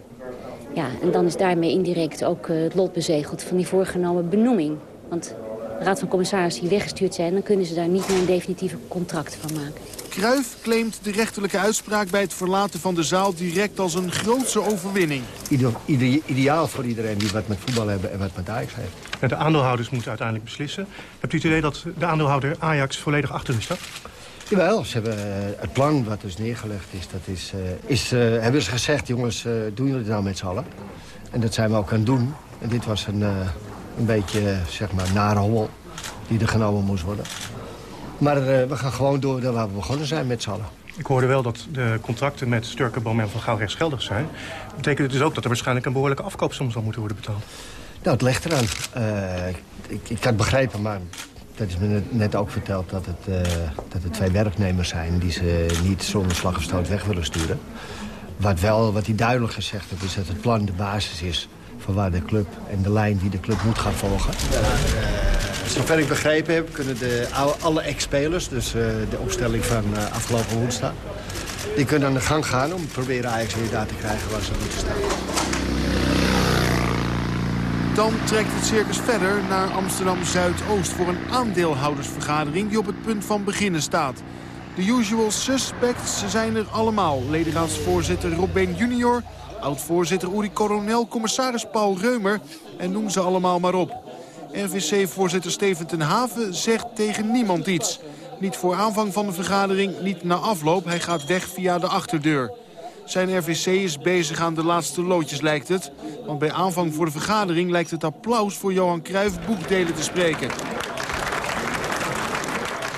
Ja, en dan is daarmee indirect ook eh, het lot bezegeld van die voorgenomen benoeming. Want de Raad van Commissarissen die weggestuurd zijn... dan kunnen ze daar niet meer een definitieve contract van maken. Kruif claimt de rechterlijke uitspraak bij het verlaten van de zaal... direct als een grootse overwinning. Ieder, ieder- ideaal voor iedereen die wat met voetbal hebben en wat met Ajax heeft. Ja, De aandeelhouders moeten uiteindelijk beslissen. Hebt u het idee dat de aandeelhouder Ajax volledig achter u staat? Jawel, ze hebben, eh, het plan wat dus neergelegd is, dat is, eh, is eh, hebben ze gezegd... jongens, eh, doen jullie het nou met z'n allen? En dat zijn we ook aan het doen. En dit was een, eh, een beetje, zeg maar, nare hommel die er genomen moest worden. Maar eh, we gaan gewoon door waar we begonnen zijn met z'n allen. Ik hoorde wel dat de contracten met Sturkenboom en Van Gaal rechtsgeldig zijn. Betekent het dus ook dat er waarschijnlijk een behoorlijke afkoopsom zal moeten worden betaald? Nou, het ligt eraan. Eh, ik, ik had begrepen, maar dat is me net, net ook verteld... Dat het, eh, dat het twee werknemers zijn die ze niet zonder slag of stoot weg willen sturen. Wat, wel, wat hij duidelijk gezegd heeft, is dat het plan de basis is... van waar de club en de lijn die de club moet gaan volgen. Zover ik begrepen heb, kunnen de, alle ex-spelers... dus eh, de opstelling van eh, afgelopen woensdag... die kunnen aan de gang gaan om te proberen Ajax daar te krijgen waar ze moeten staan. Dan trekt het circus verder naar Amsterdam-Zuidoost... voor een aandeelhoudersvergadering die op het punt van beginnen staat. De usual suspects zijn er allemaal. Ledenraadsvoorzitter Robben junior, oud-voorzitter Uri Coronel... commissaris Paul Reumer en noem ze allemaal maar op. NVC-voorzitter Steven ten Haven zegt tegen niemand iets. Niet voor aanvang van de vergadering, niet na afloop. Hij gaat weg via de achterdeur. Zijn RVC is bezig aan de laatste loodjes, lijkt het. Want bij aanvang voor de vergadering lijkt het applaus voor Johan Cruijff boekdelen te spreken.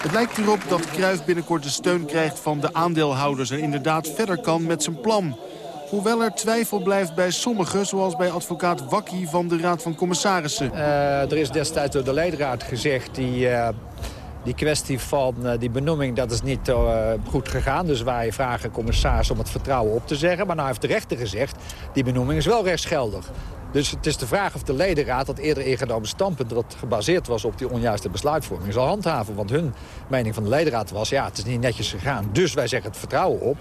Het lijkt erop dat Cruijff binnenkort de steun krijgt van de aandeelhouders... en inderdaad verder kan met zijn plan. Hoewel er twijfel blijft bij sommigen, zoals bij advocaat Wakkie van de Raad van Commissarissen. Eh, er is destijds door de leidraad gezegd... die, eh, die kwestie van eh, die benoeming dat is niet eh, goed gegaan. Dus wij vragen commissaris om het vertrouwen op te zeggen. Maar nou heeft de rechter gezegd, die benoeming is wel rechtsgeldig. Dus het is de vraag of de ledenraad dat eerder ingenomen standpunt... dat gebaseerd was op die onjuiste besluitvorming, zal handhaven. Want hun mening van de ledenraad was, ja, het is niet netjes gegaan. Dus wij zeggen het vertrouwen op.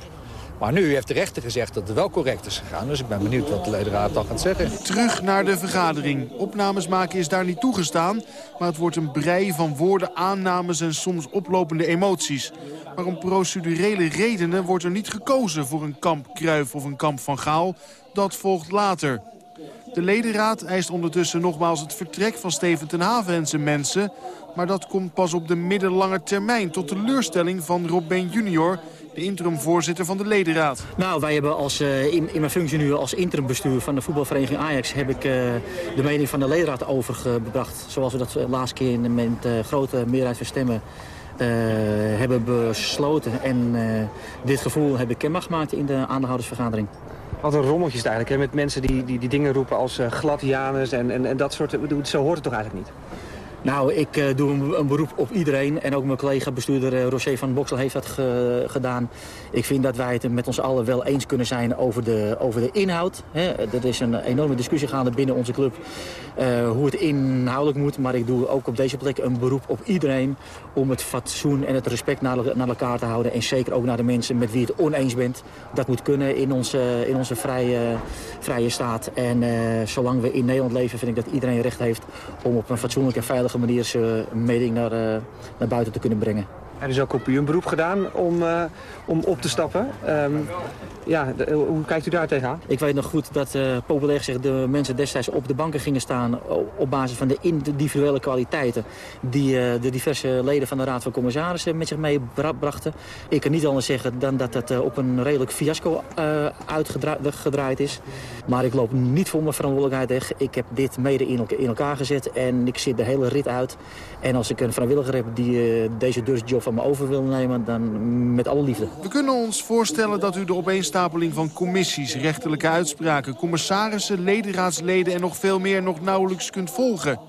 Maar nu heeft de rechter gezegd dat het wel correct is gegaan. Dus ik ben benieuwd wat de ledenraad dan gaat zeggen. Terug naar de vergadering. Opnames maken is daar niet toegestaan. Maar het wordt een brei van woorden, aannames en soms oplopende emoties. Maar om procedurele redenen wordt er niet gekozen voor een kamp Kruif of een kamp Van Gaal. Dat volgt later. De ledenraad eist ondertussen nogmaals het vertrek van Steven ten Haven en zijn mensen. Maar dat komt pas op de middellange termijn tot teleurstelling van Rob Been junior... de interim-voorzitter van de ledenraad. Nou, wij hebben als, eh, in, in mijn functie nu als interimbestuur van de voetbalvereniging Ajax... heb ik eh, de mening van de ledenraad overgebracht. Zoals we dat de laatste keer met uh, grote meerderheid van stemmen uh, hebben besloten. En uh, dit gevoel heb ik kenbaar gemaakt in de aandeelhoudersvergadering. Wat een rommeltje is het eigenlijk, hè? met mensen die, die, die dingen roepen als uh, gladianus en, en, en dat soort... Zo hoort het toch eigenlijk niet? Nou, ik eh, doe een, beroep op iedereen. En ook mijn collega-bestuurder uh, Roger van Boksel heeft dat ge- gedaan. Ik vind dat wij het met ons allen wel eens kunnen zijn over de, over de inhoud. Hè. Er is een enorme discussie gaande binnen onze club eh, hoe het inhoudelijk moet. Maar ik doe ook op deze plek een beroep op iedereen om het fatsoen en het respect naar, naar elkaar te houden. En zeker ook naar de mensen met wie je het oneens bent. Dat moet kunnen in onze, in onze vrije, vrije staat. En zolang we in Nederland leven vind ik dat iedereen recht heeft om op een fatsoenlijke en veilige manier zijn mening naar, eh, naar buiten te kunnen brengen. Er is ook op u een beroep gedaan om, eh, om op te stappen. Ehm, ja, de- hoe kijkt u daar tegenaan? Ik weet nog goed dat eh, populair gezegd de mensen destijds op de banken gingen staan op basis van de individuele kwaliteiten die eh, de diverse leden van de Raad van Commissarissen met zich meebrachten. Ik kan niet anders zeggen dan dat eh, op een redelijk fiasco eh, uitgedraaid is. Maar ik loop niet voor mijn verantwoordelijkheid weg. Ik heb dit mede in, in elkaar gezet en ik zit de hele rit uit. En als ik een vrijwilliger heb die eh, deze deursjob van me over wil nemen, dan met alle liefde. We kunnen ons voorstellen dat u de opeenstapeling van commissies, rechterlijke uitspraken, commissarissen, ledenraadsleden en nog veel meer nog nauwelijks kunt volgen.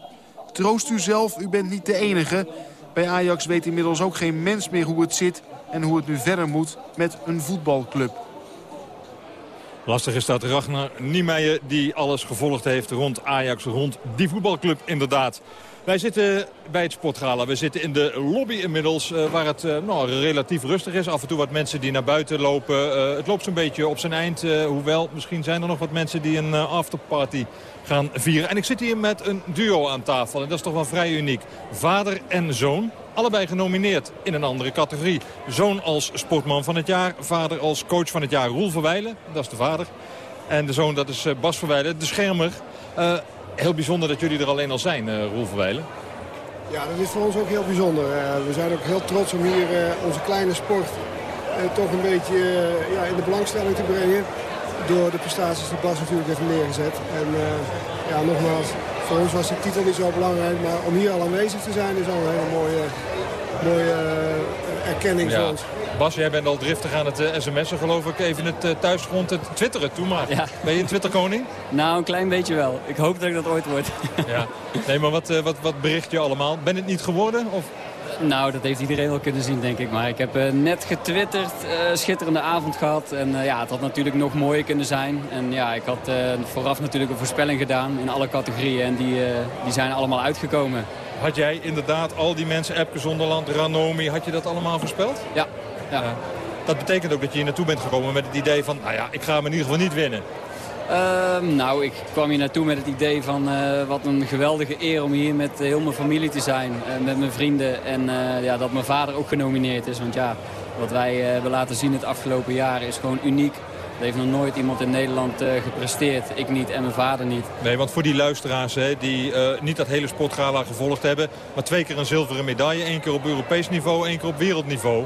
Troost u zelf, u bent niet de enige. Bij Ajax weet inmiddels ook geen mens meer hoe het zit en hoe het nu verder moet met een voetbalclub. Lastig is dat Ragnar Niemeyer die alles gevolgd heeft rond Ajax, rond die voetbalclub inderdaad. Wij zitten bij het Sportgala. We zitten in de lobby inmiddels eh, waar het eh, nou, relatief rustig is. Af en toe wat mensen die naar buiten lopen. Eh, het loopt zo'n beetje op zijn eind. hoewel, misschien zijn er nog wat mensen die een afterparty gaan vieren. En ik zit hier met een duo aan tafel. En dat is toch wel vrij uniek. Vader en zoon. Allebei genomineerd in een andere categorie. Zoon als sportman van het jaar. Vader als coach van het jaar. Roel Verwijlen, dat is de vader. En de zoon, dat is Bas Verwijlen, de schermer. Heel bijzonder dat jullie er alleen al zijn, eh, Roel Verwijlen. Ja, dat is voor ons ook heel bijzonder. Eh, we zijn ook heel trots om hier eh, onze kleine sport toch een beetje ja, in de belangstelling te brengen. Door de prestaties die Bas natuurlijk heeft neergezet. En ja, nogmaals, voor ons was die titel niet zo belangrijk. Maar om hier al aanwezig te zijn is al een hele mooie, mooie erkenning voor ons. Bas, jij bent al driftig aan het eh, sms'en geloof ik. Even het uh, thuisgrond, het twitteren, toe maar. Ben je een twitterkoning? Nou, een klein beetje wel. Ik hoop dat ik dat ooit word. <laughs> ja. Nee, maar wat, uh, wat, wat bericht je allemaal? Ben het niet geworden? Of... Nou, dat heeft iedereen wel kunnen zien, denk ik. Maar ik heb uh, net getwitterd, uh, schitterende avond gehad. En uh, ja, het had natuurlijk nog mooier kunnen zijn. En ja, ik had vooraf natuurlijk een voorspelling gedaan in alle categorieën. En die, die zijn allemaal uitgekomen. Had jij inderdaad al die mensen, Epke Zonderland, Ranomi, had je dat allemaal voorspeld? Ja. Ja. Dat betekent ook dat je hier naartoe bent gekomen met het idee van... nou ja, ik ga hem in ieder geval niet winnen. Uh, nou, ik kwam hier naartoe met het idee van uh, wat een geweldige eer om hier met heel mijn familie te zijn. Uh, met mijn vrienden en ja, dat mijn vader ook genomineerd is. Want ja, wat wij hebben laten zien het afgelopen jaar is gewoon uniek. Er heeft nog nooit iemand in Nederland gepresteerd. Ik niet en mijn vader niet. Nee, want voor die luisteraars hè, die niet dat hele sportgala gevolgd hebben... maar twee keer een zilveren medaille, één keer op Europees niveau, één keer op wereldniveau...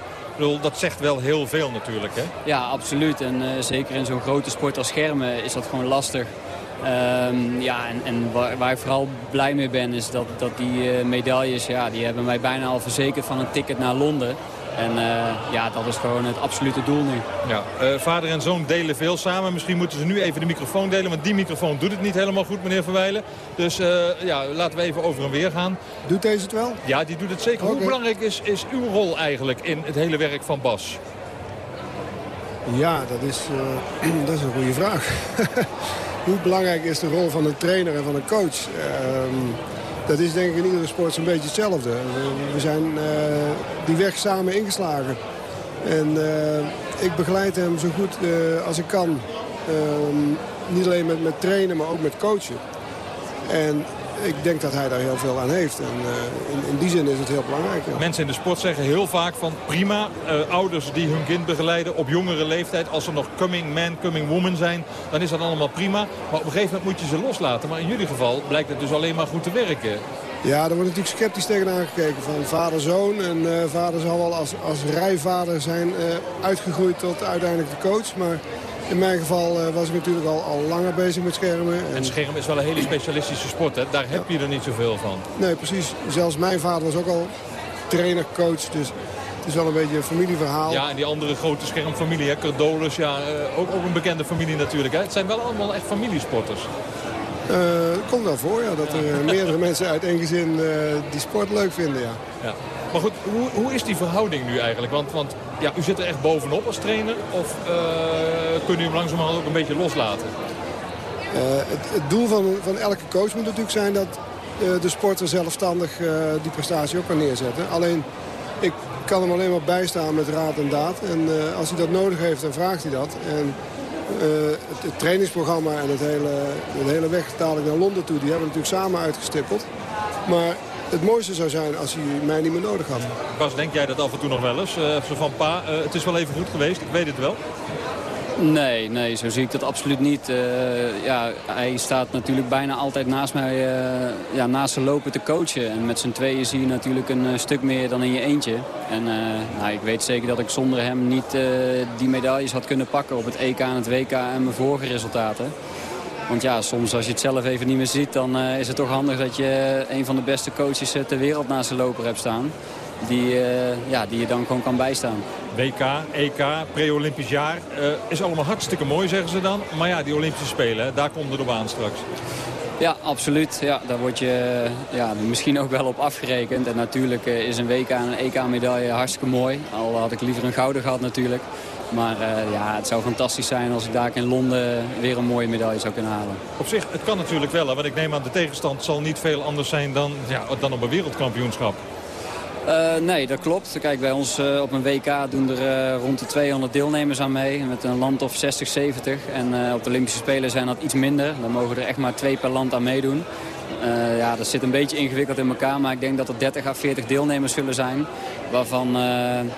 Dat zegt wel heel veel natuurlijk, hè? Ja, absoluut. En uh, zeker in zo'n grote sport als schermen is dat gewoon lastig. Um, ja, en, en waar, waar, ik vooral blij mee ben is dat, dat die medailles... Ja, die hebben mij bijna al verzekerd van een ticket naar Londen. En uh, ja, dat is gewoon het absolute doel nu. Ja, uh, vader en zoon delen veel samen. Misschien moeten ze nu even de microfoon delen. Want die microfoon doet het niet helemaal goed, meneer Verwijlen. Dus uh, ja, laten we even over en weer gaan. Doet deze het wel? Ja, die doet het zeker. Okay. Hoe belangrijk is, is uw rol eigenlijk in het hele werk van Bas? Ja, dat is, <clears throat> dat is een goede vraag. <laughs> Hoe belangrijk is de rol van een trainer en van een coach? Ehm, dat is denk ik in iedere sport zo'n beetje hetzelfde. We zijn uh, die weg samen ingeslagen. En uh, ik begeleid hem zo goed uh, als ik kan. Ehm, niet alleen met, met trainen, maar ook met coachen. En ik denk dat hij daar heel veel aan heeft. En in, in, die zin is het heel belangrijk. Ja. Mensen in de sport zeggen heel vaak van prima. ouders die hun kind begeleiden op jongere leeftijd. Als ze nog coming man, coming woman zijn, dan is dat allemaal prima. Maar op een gegeven moment moet je ze loslaten. Maar in jullie geval blijkt het dus alleen maar goed te werken. Ja, er wordt natuurlijk sceptisch tegenaan gekeken van vader-zoon. En uh, vader zal wel als, als rijvader zijn uitgegroeid tot uiteindelijk de coach. Maar in mijn geval uh, was ik natuurlijk al, al langer bezig met schermen. En, en scherm is wel een hele specialistische sport, hè? Daar heb je er niet zoveel van. Nee, precies. Zelfs mijn vader was ook al trainer, coach. Dus het is wel een beetje een familieverhaal. Ja, en die andere grote schermfamilie, hè? Cardolus, ja, ook, ook een bekende familie natuurlijk. Hè? Het zijn wel allemaal echt familiesporters. Eh, Het komt wel voor, ja, dat er eh, meerdere <laughs> mensen uit één gezin eh, die sport leuk vinden, ja. Ja. Maar goed, hoe, hoe is die verhouding nu eigenlijk? Want, want ja, u zit er echt bovenop als trainer. Of eh kun u hem langzamerhand ook een beetje loslaten? Het, het doel van, van elke coach moet natuurlijk zijn dat de sporter zelfstandig die prestatie ook kan neerzetten. Alleen, ik kan hem alleen maar bijstaan met raad en daad. En als hij dat nodig heeft, dan vraagt hij dat. En het, het trainingsprogramma en het hele, de hele weg naar Londen toe, die hebben we natuurlijk samen uitgestippeld. Maar het mooiste zou zijn als hij mij niet meer nodig had. Bas, denk jij dat af en toe nog wel eens? Eh, van pa, eh, het is wel even goed geweest, ik weet het wel. Nee, nee, zo zie ik dat absoluut niet. Eh, ja, hij staat natuurlijk bijna altijd naast mij, eh, ja, naast zijn lopen te coachen. En met z'n tweeën zie je natuurlijk een eh, stuk meer dan in je eentje. En nou, ik weet zeker dat ik zonder hem niet die medailles had kunnen pakken op het EK en het WK en mijn vorige resultaten. Want ja, soms als je het zelf even niet meer ziet, dan is het toch handig dat je een van de beste coaches ter wereld naast zijn loper hebt staan. Die, ja, die je dan gewoon kan bijstaan. WK, EK, pre-Olympisch jaar. eh, is allemaal hartstikke mooi, zeggen ze dan. Maar ja, die Olympische Spelen, daar komt het op aan straks. Ja, absoluut. Ja, daar word je eh, ja, misschien ook wel op afgerekend. En natuurlijk eh, is een WK en een EK-medaille hartstikke mooi. Al had ik liever een gouden gehad natuurlijk. Maar ja, het zou fantastisch zijn als ik daar in Londen weer een mooie medaille zou kunnen halen. Op zich, het kan natuurlijk wel. hè, Want ik neem aan, de tegenstand zal niet veel anders zijn dan, ja, dan op een wereldkampioenschap. Eh, nee, dat klopt. Kijk, bij ons eh, op een WK doen er eh, rond de 200 deelnemers aan mee. Met een land of 60, 70. En op de Olympische Spelen zijn dat iets minder. Dan mogen er echt maar twee per land aan meedoen. Ja, dat zit een beetje ingewikkeld in elkaar. Maar ik denk dat er 30 à 40 deelnemers zullen zijn. Waarvan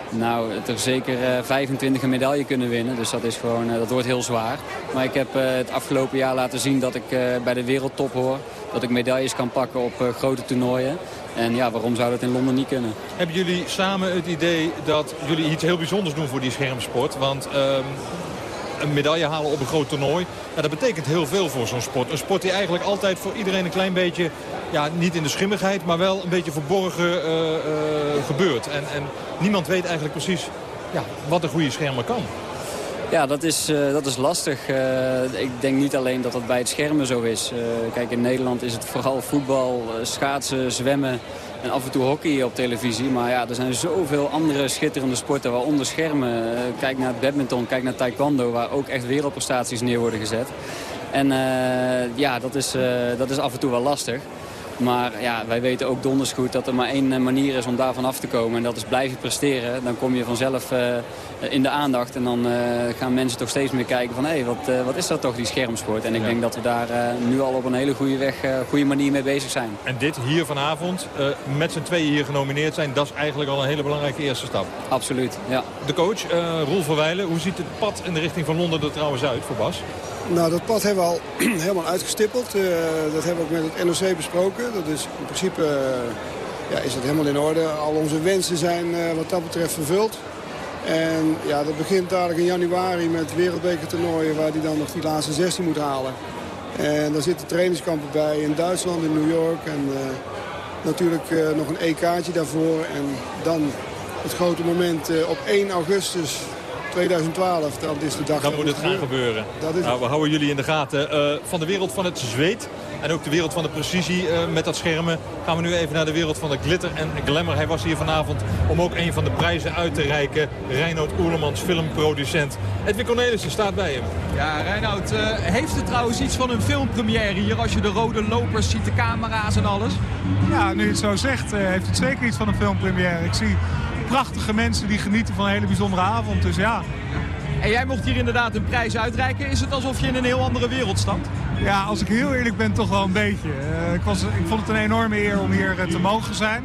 nou, er zeker eh, 25 een medaille kunnen winnen. Dus dat, is gewoon, dat wordt heel zwaar. Maar ik heb het afgelopen jaar laten zien dat ik bij de wereldtop hoor. Dat ik medailles kan pakken op grote toernooien. En ja, waarom zou dat in Londen niet kunnen? Hebben jullie samen het idee dat jullie iets heel bijzonders doen voor die schermsport? Want ehm, een medaille halen op een groot toernooi, dat betekent heel veel voor zo'n sport. Een sport die eigenlijk altijd voor iedereen een klein beetje, ja, niet in de schimmigheid, maar wel een beetje verborgen eh, eh, gebeurt. En, en niemand weet eigenlijk precies ja, wat een goede schermer kan. Ja, dat is, eh, dat is lastig. Eh, ik denk niet alleen dat dat bij het schermen zo is. Eh, kijk, in Nederland is het vooral voetbal, schaatsen, zwemmen en af en toe hockey op televisie. Maar ja, er zijn zoveel andere schitterende sporten, waaronder schermen. Kijk naar badminton, kijk naar taekwondo, waar ook echt wereldprestaties neer worden gezet. En ja, dat is, dat is af en toe wel lastig. Maar ja, wij weten ook donders goed dat er maar één eh, manier is om daarvan af te komen. En dat is blijven presteren. Dan kom je vanzelf eh, in de aandacht. En dan eh, gaan mensen toch steeds meer kijken van... hé, wat, eh, wat is dat toch, die schermsport? En ik denk dat we daar nu al op een hele goede weg, goede manier mee bezig zijn. En dit hier vanavond, met z'n tweeën hier genomineerd zijn, dat is eigenlijk al een hele belangrijke eerste stap. Absoluut, ja. De coach, Roel Verwijlen, hoe ziet het pad in de richting van Londen er trouwens uit voor Bas? Nou, dat pad hebben we al <clears throat> helemaal uitgestippeld. Eh, dat hebben we ook met het NOC besproken. Dat is in principe eh, ja, is het helemaal in orde. Al onze wensen zijn eh, wat dat betreft vervuld. En ja, dat begint dadelijk in januari met wereldbekertoernooien... waar hij dan nog die laatste 16 moet halen. En daar zitten trainingskampen bij in Duitsland, in New York. En natuurlijk nog een EK'tje daarvoor. En dan het grote moment op 1 augustus 2012. Dat is de dag Dan moet het gaan gebeuren. Dat is nou, we houden jullie in de gaten. Eh, van de wereld van het zweet en ook de wereld van de precisie eh, met dat schermen... gaan we nu even naar de wereld van de glitter en glamour. Hij was hier vanavond om ook een van de prijzen uit te reiken. Reinoud Oerlemans, filmproducent. Edwin Cornelissen staat bij hem. Ja, Reinoud, eh, heeft het trouwens iets van een filmpremière hier... als je de rode lopers ziet, de camera's en alles? Ja, nu je het zo zegt, eh, heeft het zeker iets van een filmpremière. Ik zie prachtige mensen die genieten van een hele bijzondere avond. Dus ja. En jij mocht hier inderdaad een prijs uitreiken. Is het alsof je in een heel andere wereld stapt? Ja, als ik heel eerlijk ben, toch wel een beetje. Eh, ik, was, ik vond het een enorme eer om hier eh, te mogen zijn.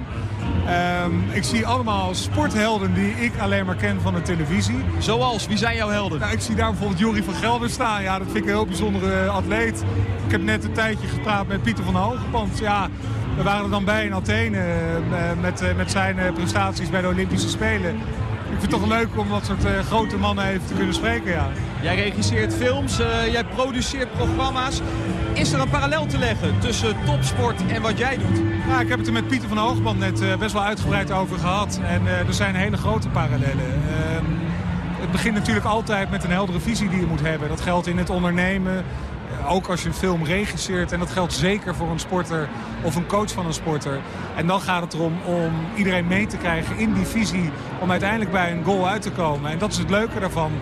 Ehm, ik zie allemaal sporthelden die ik alleen maar ken van de televisie. Zoals? Wie zijn jouw helden? Nou, ik zie daar bijvoorbeeld Jury van Gelder staan. Ja, dat vind ik een heel bijzondere eh, atleet. Ik heb net een tijdje gepraat met Pieter van der. Ja, we waren er dan bij in Athene eh, met, eh, met zijn eh, prestaties bij de Olympische Spelen. Ik vind het toch leuk om dat soort eh, grote mannen even te kunnen spreken, ja. Jij regisseert films, eh, jij produceert programma's. Is er een parallel te leggen tussen topsport en wat jij doet? Ja, ik heb het er met Pieter van Hoogband net eh, best wel uitgebreid over gehad. En eh, er zijn hele grote parallellen. Ehm, het begint natuurlijk altijd met een heldere visie die je moet hebben. Dat geldt in het ondernemen, eh, ook als je een film regisseert. En dat geldt zeker voor een sporter of een coach van een sporter. En dan gaat het erom om iedereen mee te krijgen in die visie... om uiteindelijk bij een goal uit te komen. En dat is het leuke daarvan.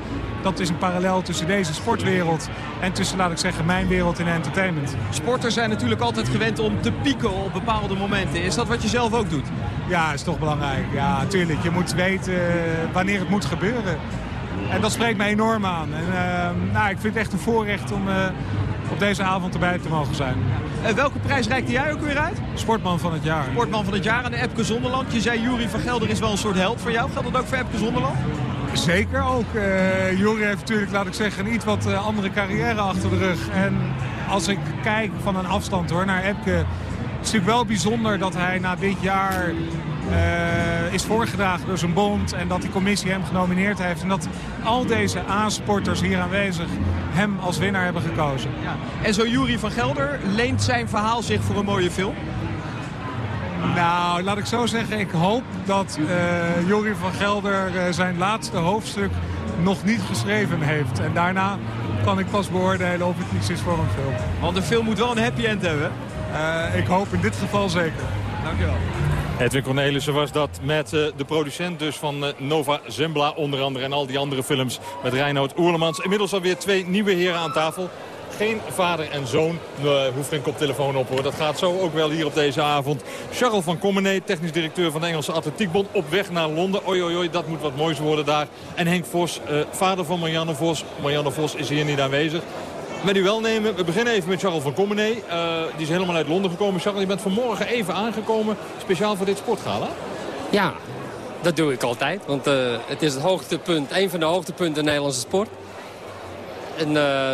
Dat is een parallel tussen deze sportwereld... en tussen, laat ik zeggen, mijn wereld in entertainment. Sporters zijn natuurlijk altijd gewend om te pieken op bepaalde momenten. Is dat wat je zelf ook doet? Ja, is toch belangrijk. Ja, natuurlijk. Je moet weten eh, wanneer het moet gebeuren. En dat spreekt mij enorm aan. En, uh, nou, ik vind het echt een voorrecht om uh, op deze avond erbij te mogen zijn. En welke prijs reikte jij ook weer uit? Sportman van het jaar. Sportman van het jaar aan de Epke Zonderland. Je zei Jury van Gelder is wel een soort held voor jou. Geldt dat ook voor Epke Zonderland? Zeker ook. Uh, Jury heeft natuurlijk, laat ik zeggen, een iets wat uh, andere carrière achter de rug. En als ik kijk van een afstand hoor, naar Epke... Het is natuurlijk wel bijzonder dat hij na dit jaar is voorgedragen door zijn bond... en dat die commissie hem genomineerd heeft. En dat al deze A-sporters hier aanwezig hem als winnaar hebben gekozen. Ja. En zo Jury van Gelder leent zijn verhaal zich voor een mooie film? Nou, laat ik zo zeggen. Ik hoop dat uh, Jury van Gelder uh, zijn laatste hoofdstuk nog niet geschreven heeft. En daarna kan ik pas beoordelen of het iets is voor een film. Want een film moet wel een happy end hebben. Uh, ik hoop in dit geval zeker. Dankjewel. Edwin Cornelissen was dat met uh, de producent dus van uh, Nova Zembla onder andere. En al die andere films met Reinoud Oerlemans. Inmiddels alweer twee nieuwe heren aan tafel. Geen vader en zoon. Uh, hoeft geen koptelefoon op hoor. Dat gaat zo ook wel hier op deze avond. Charles van Commenee, technisch directeur van de Engelse Atletiekbond. Op weg naar Londen. Oei, oei, oei, dat moet wat moois worden daar. En Henk Vos, vader van Marianne Vos. Marianne Vos is hier niet aanwezig met u wel nemen. We beginnen even met Charles van Commenee. Uh, die is helemaal uit Londen gekomen. Charles, je bent vanmorgen even aangekomen. Speciaal voor dit sportgala. Ja, dat doe ik altijd. Want uh, het is het hoogtepunt, een van de hoogtepunten in de Nederlandse sport. En <clears throat> uh,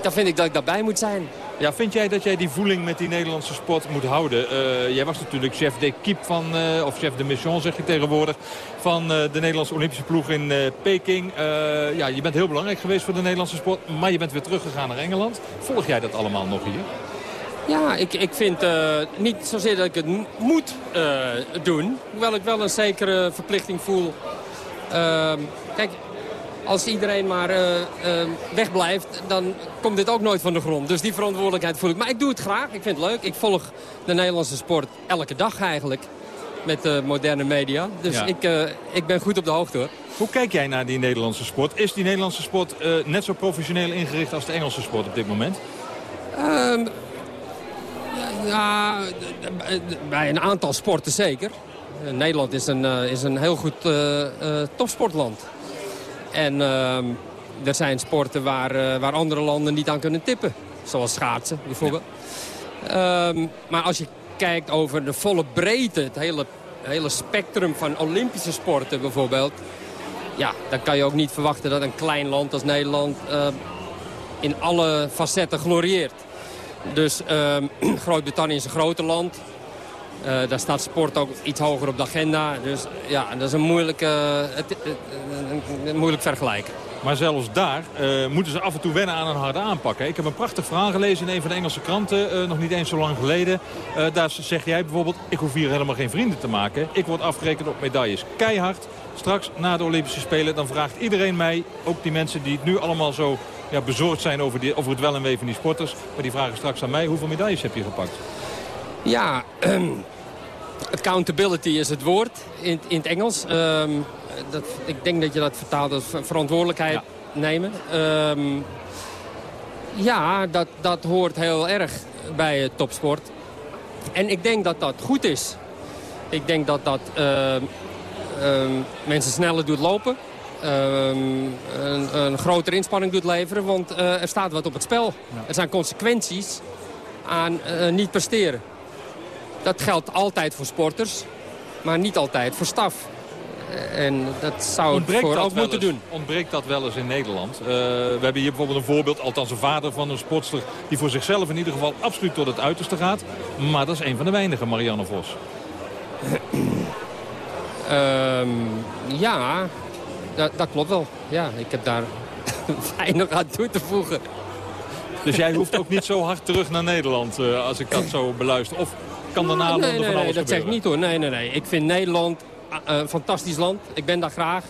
dan vind ik dat ik daarbij moet zijn. Ja, vind jij dat jij die voeling met die Nederlandse sport moet houden? Uh, jij was natuurlijk chef d'équipe van, uh, of chef de mission zeg je tegenwoordig, van uh, de Nederlandse Olympische ploeg in Peking. ja, je bent heel belangrijk geweest voor de Nederlandse sport, maar je bent weer teruggegaan naar Engeland. Volg jij dat allemaal nog hier? Ja, ik, ik vind niet zozeer dat ik het moet doen, hoewel ik wel een zekere verplichting voel. Ehm, kijk, als iedereen maar uh, uh, wegblijft, dan komt dit ook nooit van de grond. Dus die verantwoordelijkheid voel ik. Maar ik doe het graag. Ik vind het leuk. Ik volg de Nederlandse sport elke dag eigenlijk. Met de moderne media. Dus ja. ik, uh, ik ben goed op de hoogte hoor. Hoe kijk jij naar die Nederlandse sport? Is die Nederlandse sport net zo professioneel ingericht als de Engelse sport op dit moment? Um, ja, bij een aantal sporten zeker. Nederland is een, is een heel goed topsportland. En uh, er zijn sporten waar, uh, waar andere landen niet aan kunnen tippen. Zoals schaatsen bijvoorbeeld. Ja. Um, maar als je kijkt over de volle breedte, het hele, hele spectrum van Olympische sporten bijvoorbeeld. Ja, dan kan je ook niet verwachten dat een klein land als Nederland uh, in alle facetten glorieert. Dus <clears throat> Groot-Brittannië is een groter land. Uh, daar staat sport ook iets hoger op de agenda. Dus ja, dat is een moeilijk, uh, het, moeilijk vergelijken. Maar zelfs daar uh, moeten ze af en toe wennen aan een harde aanpak. Ik heb een prachtig verhaal gelezen in een van de Engelse kranten, nog niet eens zo lang geleden. Daar zeg jij bijvoorbeeld, ik hoef hier helemaal geen vrienden te maken. Ik word afgerekend op medailles. Keihard. Straks na de Olympische Spelen, dan vraagt iedereen mij, ook die mensen die nu allemaal zo ja, bezorgd zijn over, die, over het wel en wee van die sporters. Maar die vragen straks aan mij, hoeveel medailles heb je gepakt? Ja, um, accountability is het woord in, in het Engels. Um, dat, ik denk dat je dat vertaalt als verantwoordelijkheid ja. nemen. Um, ja, dat, dat hoort heel erg bij topsport. En ik denk dat dat goed is. Ik denk dat dat uh, uh, mensen sneller doet lopen. Uh, een, een grotere inspanning doet leveren. Want uh, er staat wat op het spel. Ja. Er zijn consequenties aan uh, niet presteren. Dat geldt altijd voor sporters, maar niet altijd voor staf. En dat zou Ontbreekt het voor dat ook moeten eens, doen. Ontbreekt dat wel eens in Nederland? Uh, we hebben hier bijvoorbeeld een voorbeeld, althans een vader van een sportster... die voor zichzelf in ieder geval absoluut tot het uiterste gaat. Maar dat is een van de weinigen, Marianne Vos. um, ja, dat, dat klopt wel. Ja, ik heb daar <laughs> weinig aan toe te voegen. Dus jij hoeft ook niet zo hard terug naar Nederland, uh, als ik dat zo beluister? Of kan daarna nee, nee, van nee, alles dat zeg ik niet hoor. Nee, nee, nee. Ik vind Nederland uh, een fantastisch land. Ik ben daar graag.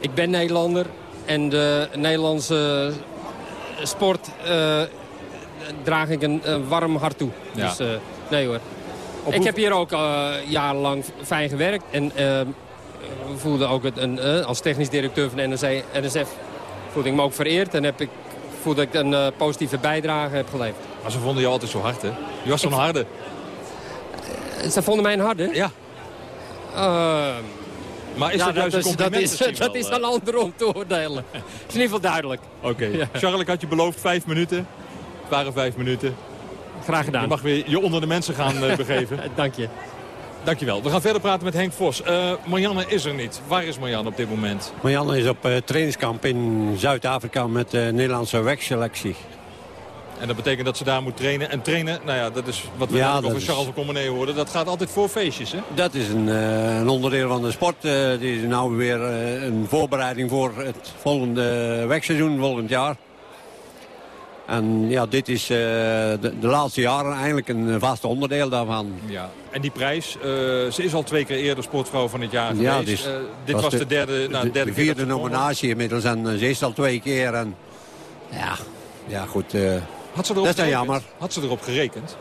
Ik ben Nederlander. En de Nederlandse sport eh, draag ik een, een warm hart toe. Ja. Dus eh, nee hoor. Op ik heb hier ook eh, jarenlang fijn gewerkt. En eh, voelde ook het, een, eh, als technisch directeur van NSF voelde ik me ook vereerd. En heb ik, voelde ik een eh, positieve bijdrage heb geleverd. Maar ze vonden je altijd zo hard, hè? Je was zo'n harde. Ze vonden mij een harde? Ja. maar is dat juist een dat compliment is, dat wel, is eh? aan anderen om te oordelen. <laughs> Het is in ieder geval duidelijk. Oké. Ja. Charles, ik had je beloofd vijf minuten. Het waren vijf minuten. Graag gedaan. Je mag weer je onder de mensen gaan eh, <laughs> begeven. Dank je. Dankjewel. We gaan verder praten met Henk Vos. Eh, Marianne is er niet. Waar is Marianne op dit moment? Marianne is op eh, trainingskamp in Zuid-Afrika met de Nederlandse wegselectie. En dat betekent dat ze daar moet trainen. En trainen, nou ja, dat is wat we Ja, over is- Charles Commenee hoorden. Dat gaat altijd voor feestjes, hè? Dat is een, eh, een onderdeel van de sport. Eh die is nou weer eh, een voorbereiding voor het volgende wegseizoen, volgend jaar. En ja, dit is eh, de, de laatste jaren eigenlijk een vast onderdeel daarvan. Ja. En die prijs, eh, ze is al twee keer eerder sportvrouw van het jaar geweest. Ja, dus Eh, dit was de, derde, nou, de, derde de vierde nominatie inmiddels en eh, ze is al twee keer. En, ja, ja, goed. Had ze erop dat is dan gerekend? jammer. Had ze erop gerekend?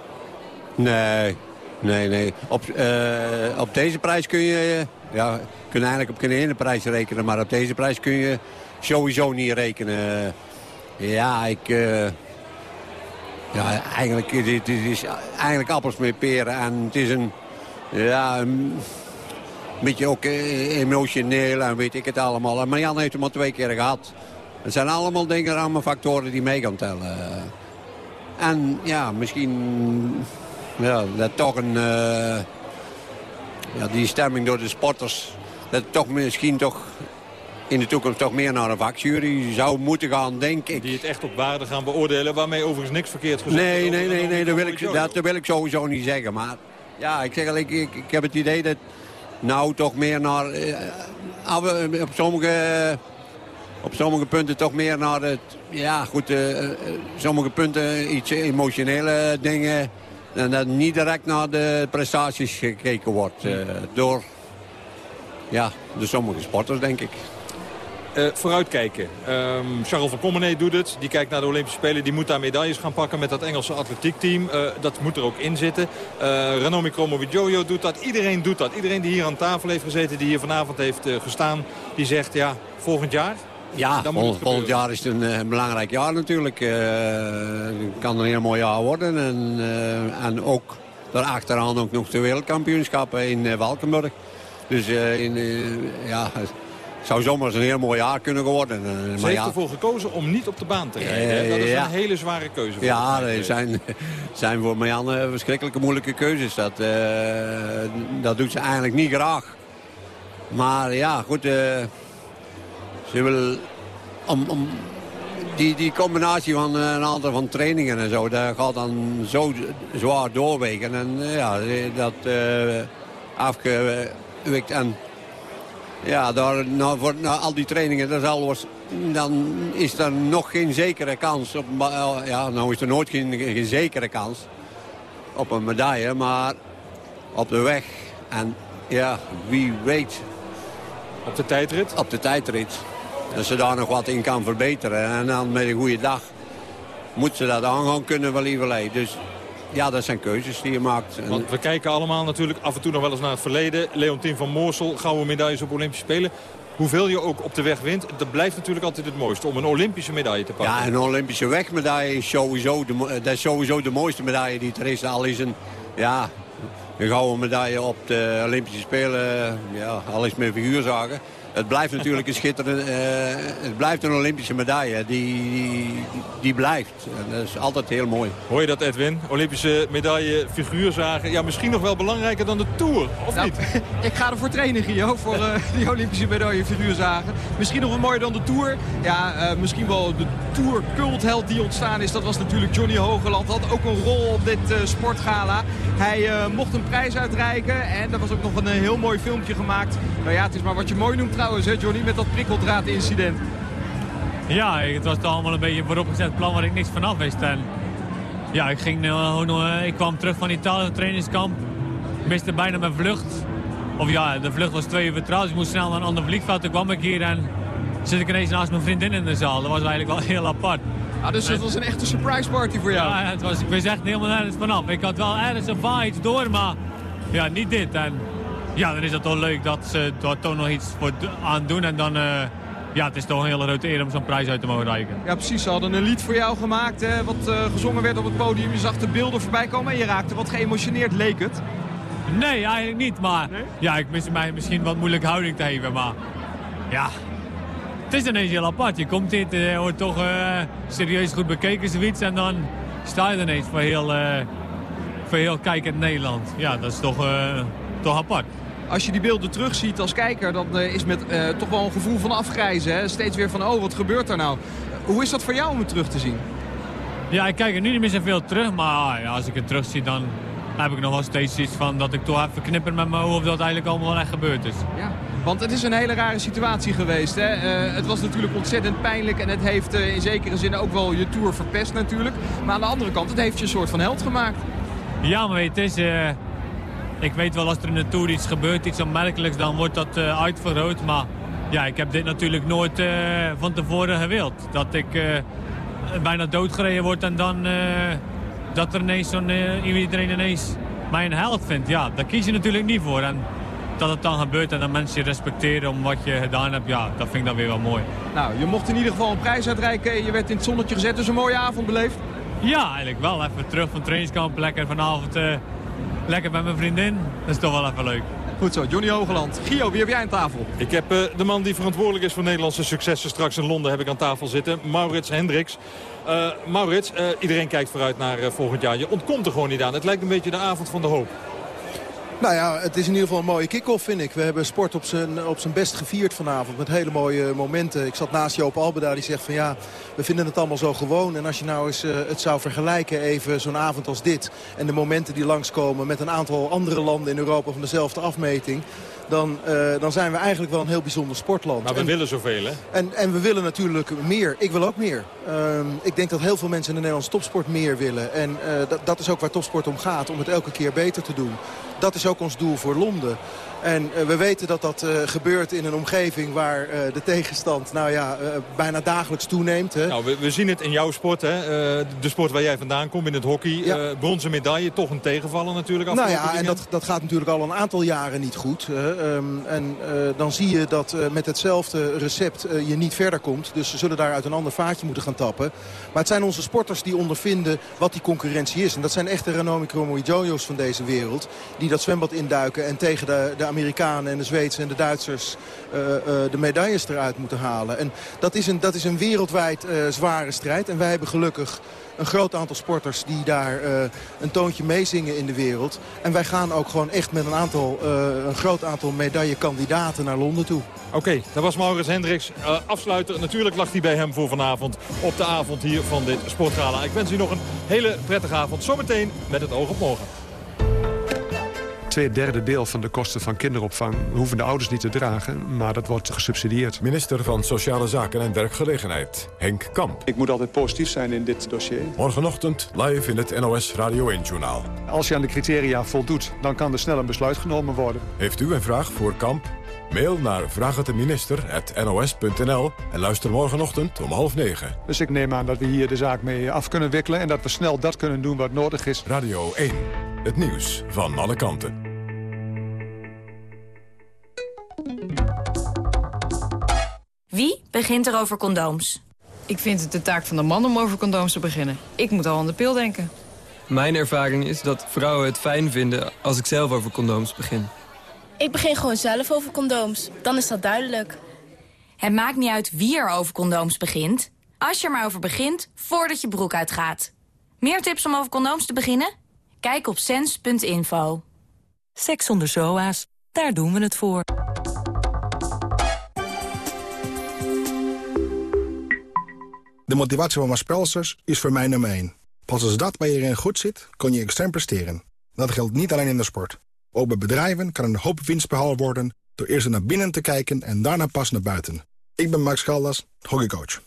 Nee, nee, nee. Op, eh, op deze prijs kun je... Ja, je kunt eigenlijk op geen ene prijs rekenen, maar op deze prijs kun je sowieso niet rekenen. Ja, ik... eh, ja, eigenlijk, het is eigenlijk appels met peren en het is een... Ja, een beetje ook eh, emotioneel en weet ik het allemaal. En Marianne heeft hem al twee keer gehad. Het zijn allemaal dingen, allemaal factoren die mee gaan tellen. En ja, misschien ja, dat toch een... eh, ja, die stemming door de sporters... dat toch misschien toch in de toekomst toch meer naar een vakjury zou moeten gaan, denk ik. Die het echt op waarde gaan beoordelen, waarmee overigens niks verkeerd gezegd Nee, nee, nee, nee dat, wil ik, dat wil ik sowieso niet zeggen. Maar ja, ik zeg al, ik, ik, ik heb het idee dat nou toch meer naar... af- op, sommige, op sommige punten toch meer naar het... Ja, goed, eh, eh, sommige punten iets emotionele dingen... En dat niet direct naar de prestaties gekeken wordt. eh, door, ja, door sommige sporters, denk ik. Vooruitkijken. Ehm, Charles van Commenee doet het. Die kijkt naar de Olympische Spelen. Die moet daar medailles gaan pakken met dat Engelse atletiekteam. Eh, dat moet er ook in zitten. Uh, Ranomi Kromowidjojo doet dat. Iedereen doet dat. Iedereen die hier aan tafel heeft gezeten, die hier vanavond heeft gestaan. Die zegt, ja, volgend jaar... Ja, volgend jaar is het een, eh, belangrijk jaar natuurlijk. Eh, Het kan een heel mooi jaar worden. En, eh, en ook daarachteraan ook nog de wereldkampioenschappen in Valkenburg. Dus in, ja, het zou zomaar een heel mooi jaar kunnen worden. Eh, Ze maar heeft ja, ervoor gekozen om niet op de baan te rijden. Dat is ja. een hele zware keuze. voor ja, er zijn, zijn voor Marianne verschrikkelijke moeilijke keuzes. Dat, dat doet ze eigenlijk niet graag. Maar ja, goed. Ze wil om, om die, die combinatie van eh, een aantal van trainingen en zo, dat gaat dan zo zwaar doorwegen. En eh, ja, dat eh afgewikt. En ja, daar, nou, voor na al die trainingen, dat zal was, dan is er nog geen zekere kans. Op, ja, nou is er nooit geen, geen zekere kans op een medaille, maar op de weg. En ja, wie weet. Op de tijdrit? Op de tijdrit. Dat ze daar nog wat in kan verbeteren. En dan met een goede dag moet ze dat aan gaan kunnen wel lieverlei. Dus ja, dat zijn keuzes die je maakt. Want we kijken allemaal natuurlijk af en toe nog wel eens naar het verleden. Leontien van Moorsel, gouden medailles op Olympische Spelen. Hoeveel je ook op de weg wint, dat blijft natuurlijk altijd het mooiste. Om een Olympische medaille te pakken. Ja, een Olympische wegmedaille is sowieso de, mo- dat is sowieso de mooiste medaille die er is. Al is een, ja, een gouden medaille op de Olympische Spelen, ja, al is met figuurzagen. Het blijft natuurlijk een schitterende, eh, het blijft een Olympische medaille. Die, die, die blijft. En dat is altijd heel mooi. Hoor je dat Edwin? Olympische medaille, figuurzagen. Ja, misschien nog wel belangrijker dan de Tour, of Nou, niet? <laughs> Ik ga ervoor trainen, Gio, voor eh, die Olympische medaille figuurzagen. Misschien nog wel mooier dan de Tour. Ja, eh, misschien wel de Tour-cultheld die ontstaan is. Dat was natuurlijk Johnny Hogeland. Had ook een rol op dit eh, sportgala. Hij eh, mocht een prijs uitreiken. En er was ook nog een heel mooi filmpje gemaakt. Nou ja, het is maar wat je mooi noemt trouwens, hè, Johnny, met dat prikkeldraad-incident. Ja, het was allemaal een beetje vooropgezet plan waar ik niks vanaf wist. En ja, ik, ging, eh, ik kwam terug van Italië, trainingskamp. Miste bijna mijn vlucht. Of ja, de vlucht was twee uur vertrouwd. Dus ik moest snel naar een ander vliegveld. Toen kwam ik hier en zit ik ineens naast mijn vriendin in de zaal. Dat was eigenlijk wel <laughs> heel apart. Ah, dus het was een echte surprise party voor jou? Ja, het was, ik wist echt helemaal nergens vanaf. Ik had wel ergens een paar iets door, maar ja, niet dit. En ja, dan is het toch leuk dat ze er toch nog iets voor aan doen. En dan, eh, ja, het is toch een hele grote eer om zo'n prijs uit te mogen reiken. Ja, precies. Ze hadden een lied voor jou gemaakt, hè, wat eh, gezongen werd op het podium. Je zag de beelden voorbij komen en je raakte wat geëmotioneerd, leek het. Nee, eigenlijk niet. Maar ja, ik mis mij misschien wat moeilijke houding te hebben. Maar ja, het is ineens heel apart. Je komt dit, eh, wordt toch serieus goed bekeken zoiets. En dan sta je er ineens voor heel, voor heel kijkend Nederland. Ja, dat is toch, toch apart. Als je die beelden terugziet als kijker, dan eh, is met eh, toch wel een gevoel van afgrijzen. Hè? Steeds weer van, oh, wat gebeurt er nou? Hoe is dat voor jou om het terug te zien? Ja, ik kijk er nu niet meer zoveel terug. Maar ja, als ik het terugzie, dan heb ik nog wel steeds iets van dat ik toch even knipper met mijn ogen of dat eigenlijk allemaal wel echt gebeurd is. Ja, want het is een hele rare situatie geweest. Hè? Eh, het was natuurlijk ontzettend pijnlijk en het heeft in zekere zin ook wel je tour verpest natuurlijk. Maar aan de andere kant, het heeft je een soort van held gemaakt. Ja, maar het is... ik weet wel, als er in de Tour iets gebeurt, iets onmerkelijks, dan wordt dat eh, uitvergroot. Maar ja, ik heb dit natuurlijk nooit eh, van tevoren gewild. Dat ik eh, bijna doodgereden word en dan dat er ineens zo'n, iedereen ineens mij een held vindt. Ja, daar kies je natuurlijk niet voor. En dat het dan gebeurt en dat mensen je respecteren om wat je gedaan hebt, ja, dat vind ik dan weer wel mooi. Nou, je mocht in ieder geval een prijs uitreiken. Je werd in het zonnetje gezet, dus een mooie avond beleefd. Ja, eigenlijk wel. Even terug van trainingskamp, lekker vanavond lekker met mijn vriendin. Dat is toch wel even leuk. Goed zo, Johnny Hogeland. Gio, wie heb jij aan tafel? Ik heb eh, de man die verantwoordelijk is voor Nederlandse successen straks in Londen heb ik aan tafel zitten. Maurits Hendricks. Eh, Maurits, eh, iedereen kijkt vooruit naar eh, volgend jaar. Je ontkomt er gewoon niet aan. Het lijkt een beetje de avond van de hoop. Nou ja, het is in ieder geval een mooie kick-off, vind ik. We hebben sport op zijn, op zijn best gevierd vanavond met hele mooie momenten. Ik zat naast Joop Albeda, die zegt van ja, we vinden het allemaal zo gewoon. En als je nou eens eh, het zou vergelijken, even zo'n avond als dit... en de momenten die langskomen met een aantal andere landen in Europa van dezelfde afmeting... Dan, eh, dan zijn we eigenlijk wel een heel bijzonder sportland. Maar we En- willen zoveel, hè? en, en we willen natuurlijk meer. Ik wil ook meer. Ehm, ik denk dat heel veel mensen in de Nederlandse topsport meer willen. En eh, dat, dat is ook waar topsport om gaat. Om het elke keer beter te doen. Dat is ook ons doel voor Londen. En eh, we weten dat dat eh, gebeurt in een omgeving waar eh, de tegenstand nou ja, bijna dagelijks toeneemt. Hè. Nou, we, we zien het in jouw sport, hè? De sport waar jij vandaan komt, in het hockey. Eh, bronzen medaille, toch een tegenvallen natuurlijk. Nou ja, en dat, dat gaat natuurlijk al een aantal jaren niet goed. Ehm, en dan zie je dat met hetzelfde recept je niet verder komt. Dus ze zullen daar uit een ander vaatje moeten gaan tappen. Maar het zijn onze sporters die ondervinden wat die concurrentie is. En dat zijn echte Ranomi Kromowidjojo's van deze wereld. Die dat zwembad induiken en tegen de, de Amerikanen en de Zweedse en de Duitsers eh, eh, de medailles eruit moeten halen. En dat is een, dat is een wereldwijd eh, zware strijd. En wij hebben gelukkig een groot aantal sporters die daar een toontje meezingen in de wereld. En wij gaan ook gewoon echt met een, aantal, een groot aantal medaillekandidaten naar Londen toe. Oké, dat was Maurits Hendricks. Eh, afsluiter, natuurlijk lag hij bij hem voor vanavond op de avond hier van dit Sportgala. Ik wens u nog een hele prettige avond. Zometeen met het oog op morgen. Twee derde deel van de kosten van kinderopvang hoeven de ouders niet te dragen, maar dat wordt gesubsidieerd. Minister van Sociale Zaken en Werkgelegenheid, Henk Kamp. Ik moet altijd positief zijn in dit dossier. Morgenochtend live in het NOS Radio 1-journaal. Als je aan de criteria voldoet, dan kan er snel een besluit genomen worden. Heeft u een vraag voor Kamp? Mail naar vraagteminister.nos.nl en luister morgenochtend om half negen. Dus ik neem aan dat we hier de zaak mee af kunnen wikkelen... en dat we snel dat kunnen doen wat nodig is. Radio 1, het nieuws van alle kanten. Wie begint er over condooms? Ik vind het de taak van de man om over condooms te beginnen. Ik moet al aan de pil denken. Mijn ervaring is dat vrouwen het fijn vinden als ik zelf over condooms begin. Ik begin gewoon zelf over condooms. Dan is dat duidelijk. Het maakt niet uit wie er over condooms begint. Als je er maar over begint, voordat je broek uitgaat. Meer tips om over condooms te beginnen? Kijk op sens.info. Seks zonder zoa's, daar doen we het voor. De motivatie van mijn spelsers is voor mij nummer 1. Pas als dat bij iedereen goed zit, kun je extern presteren. Dat geldt niet alleen in de sport. Ook bij bedrijven kan een hoop winst behaald worden... door eerst naar binnen te kijken en daarna pas naar buiten. Ik ben Max Caldas, hockeycoach.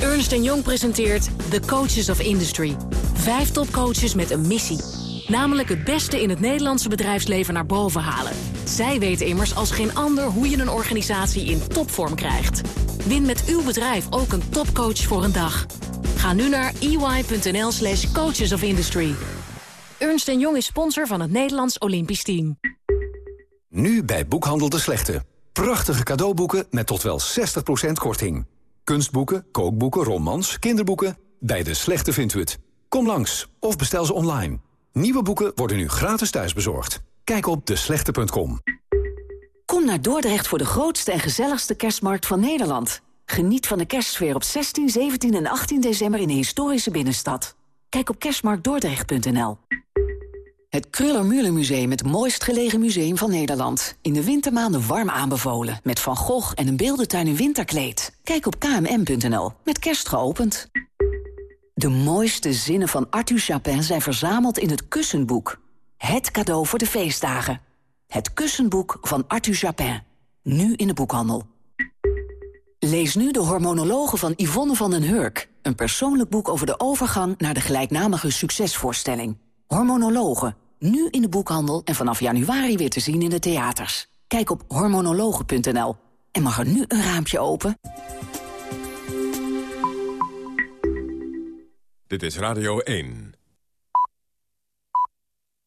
Ernst Jong presenteert The Coaches of Industry. Vijf topcoaches met een missie. Namelijk het beste in het Nederlandse bedrijfsleven naar boven halen. Zij weten immers als geen ander hoe je een organisatie in topvorm krijgt. Win met uw bedrijf ook een topcoach voor een dag. Ga nu naar ey.nl slash coaches of industry. Ernst Jong is sponsor van het Nederlands Olympisch Team. Nu bij Boekhandel de Slechte. Prachtige cadeauboeken met tot wel 60% korting. Kunstboeken, kookboeken, romans, kinderboeken. Bij de Slechte vindt u het. Kom langs of bestel ze online. Nieuwe boeken worden nu gratis thuisbezorgd. Kijk op deslechte.com. Kom naar Dordrecht voor de grootste en gezelligste kerstmarkt van Nederland. Geniet van de kerstsfeer op 16, 17 en 18 december in de historische binnenstad. Kijk op kerstmarktdordrecht.nl. Het Kruller-Müller Museum, het mooist gelegen museum van Nederland. In de wintermaanden warm aanbevolen. Met Van Gogh en een beeldentuin in winterkleed. Kijk op kmm.nl. Met kerst geopend. De mooiste zinnen van Arthur Chapin zijn verzameld in het Kussenboek. Het cadeau voor de feestdagen. Het Kussenboek van Arthur Chapin. Nu in de boekhandel. Lees nu de hormonologen van Yvonne van den Hurk. Een persoonlijk boek over de overgang naar de gelijknamige succesvoorstelling. Hormonologen. Nu in de boekhandel en vanaf januari weer te zien in de theaters. Kijk op hormonologen.nl. En mag er nu een raampje open? Dit is Radio 1.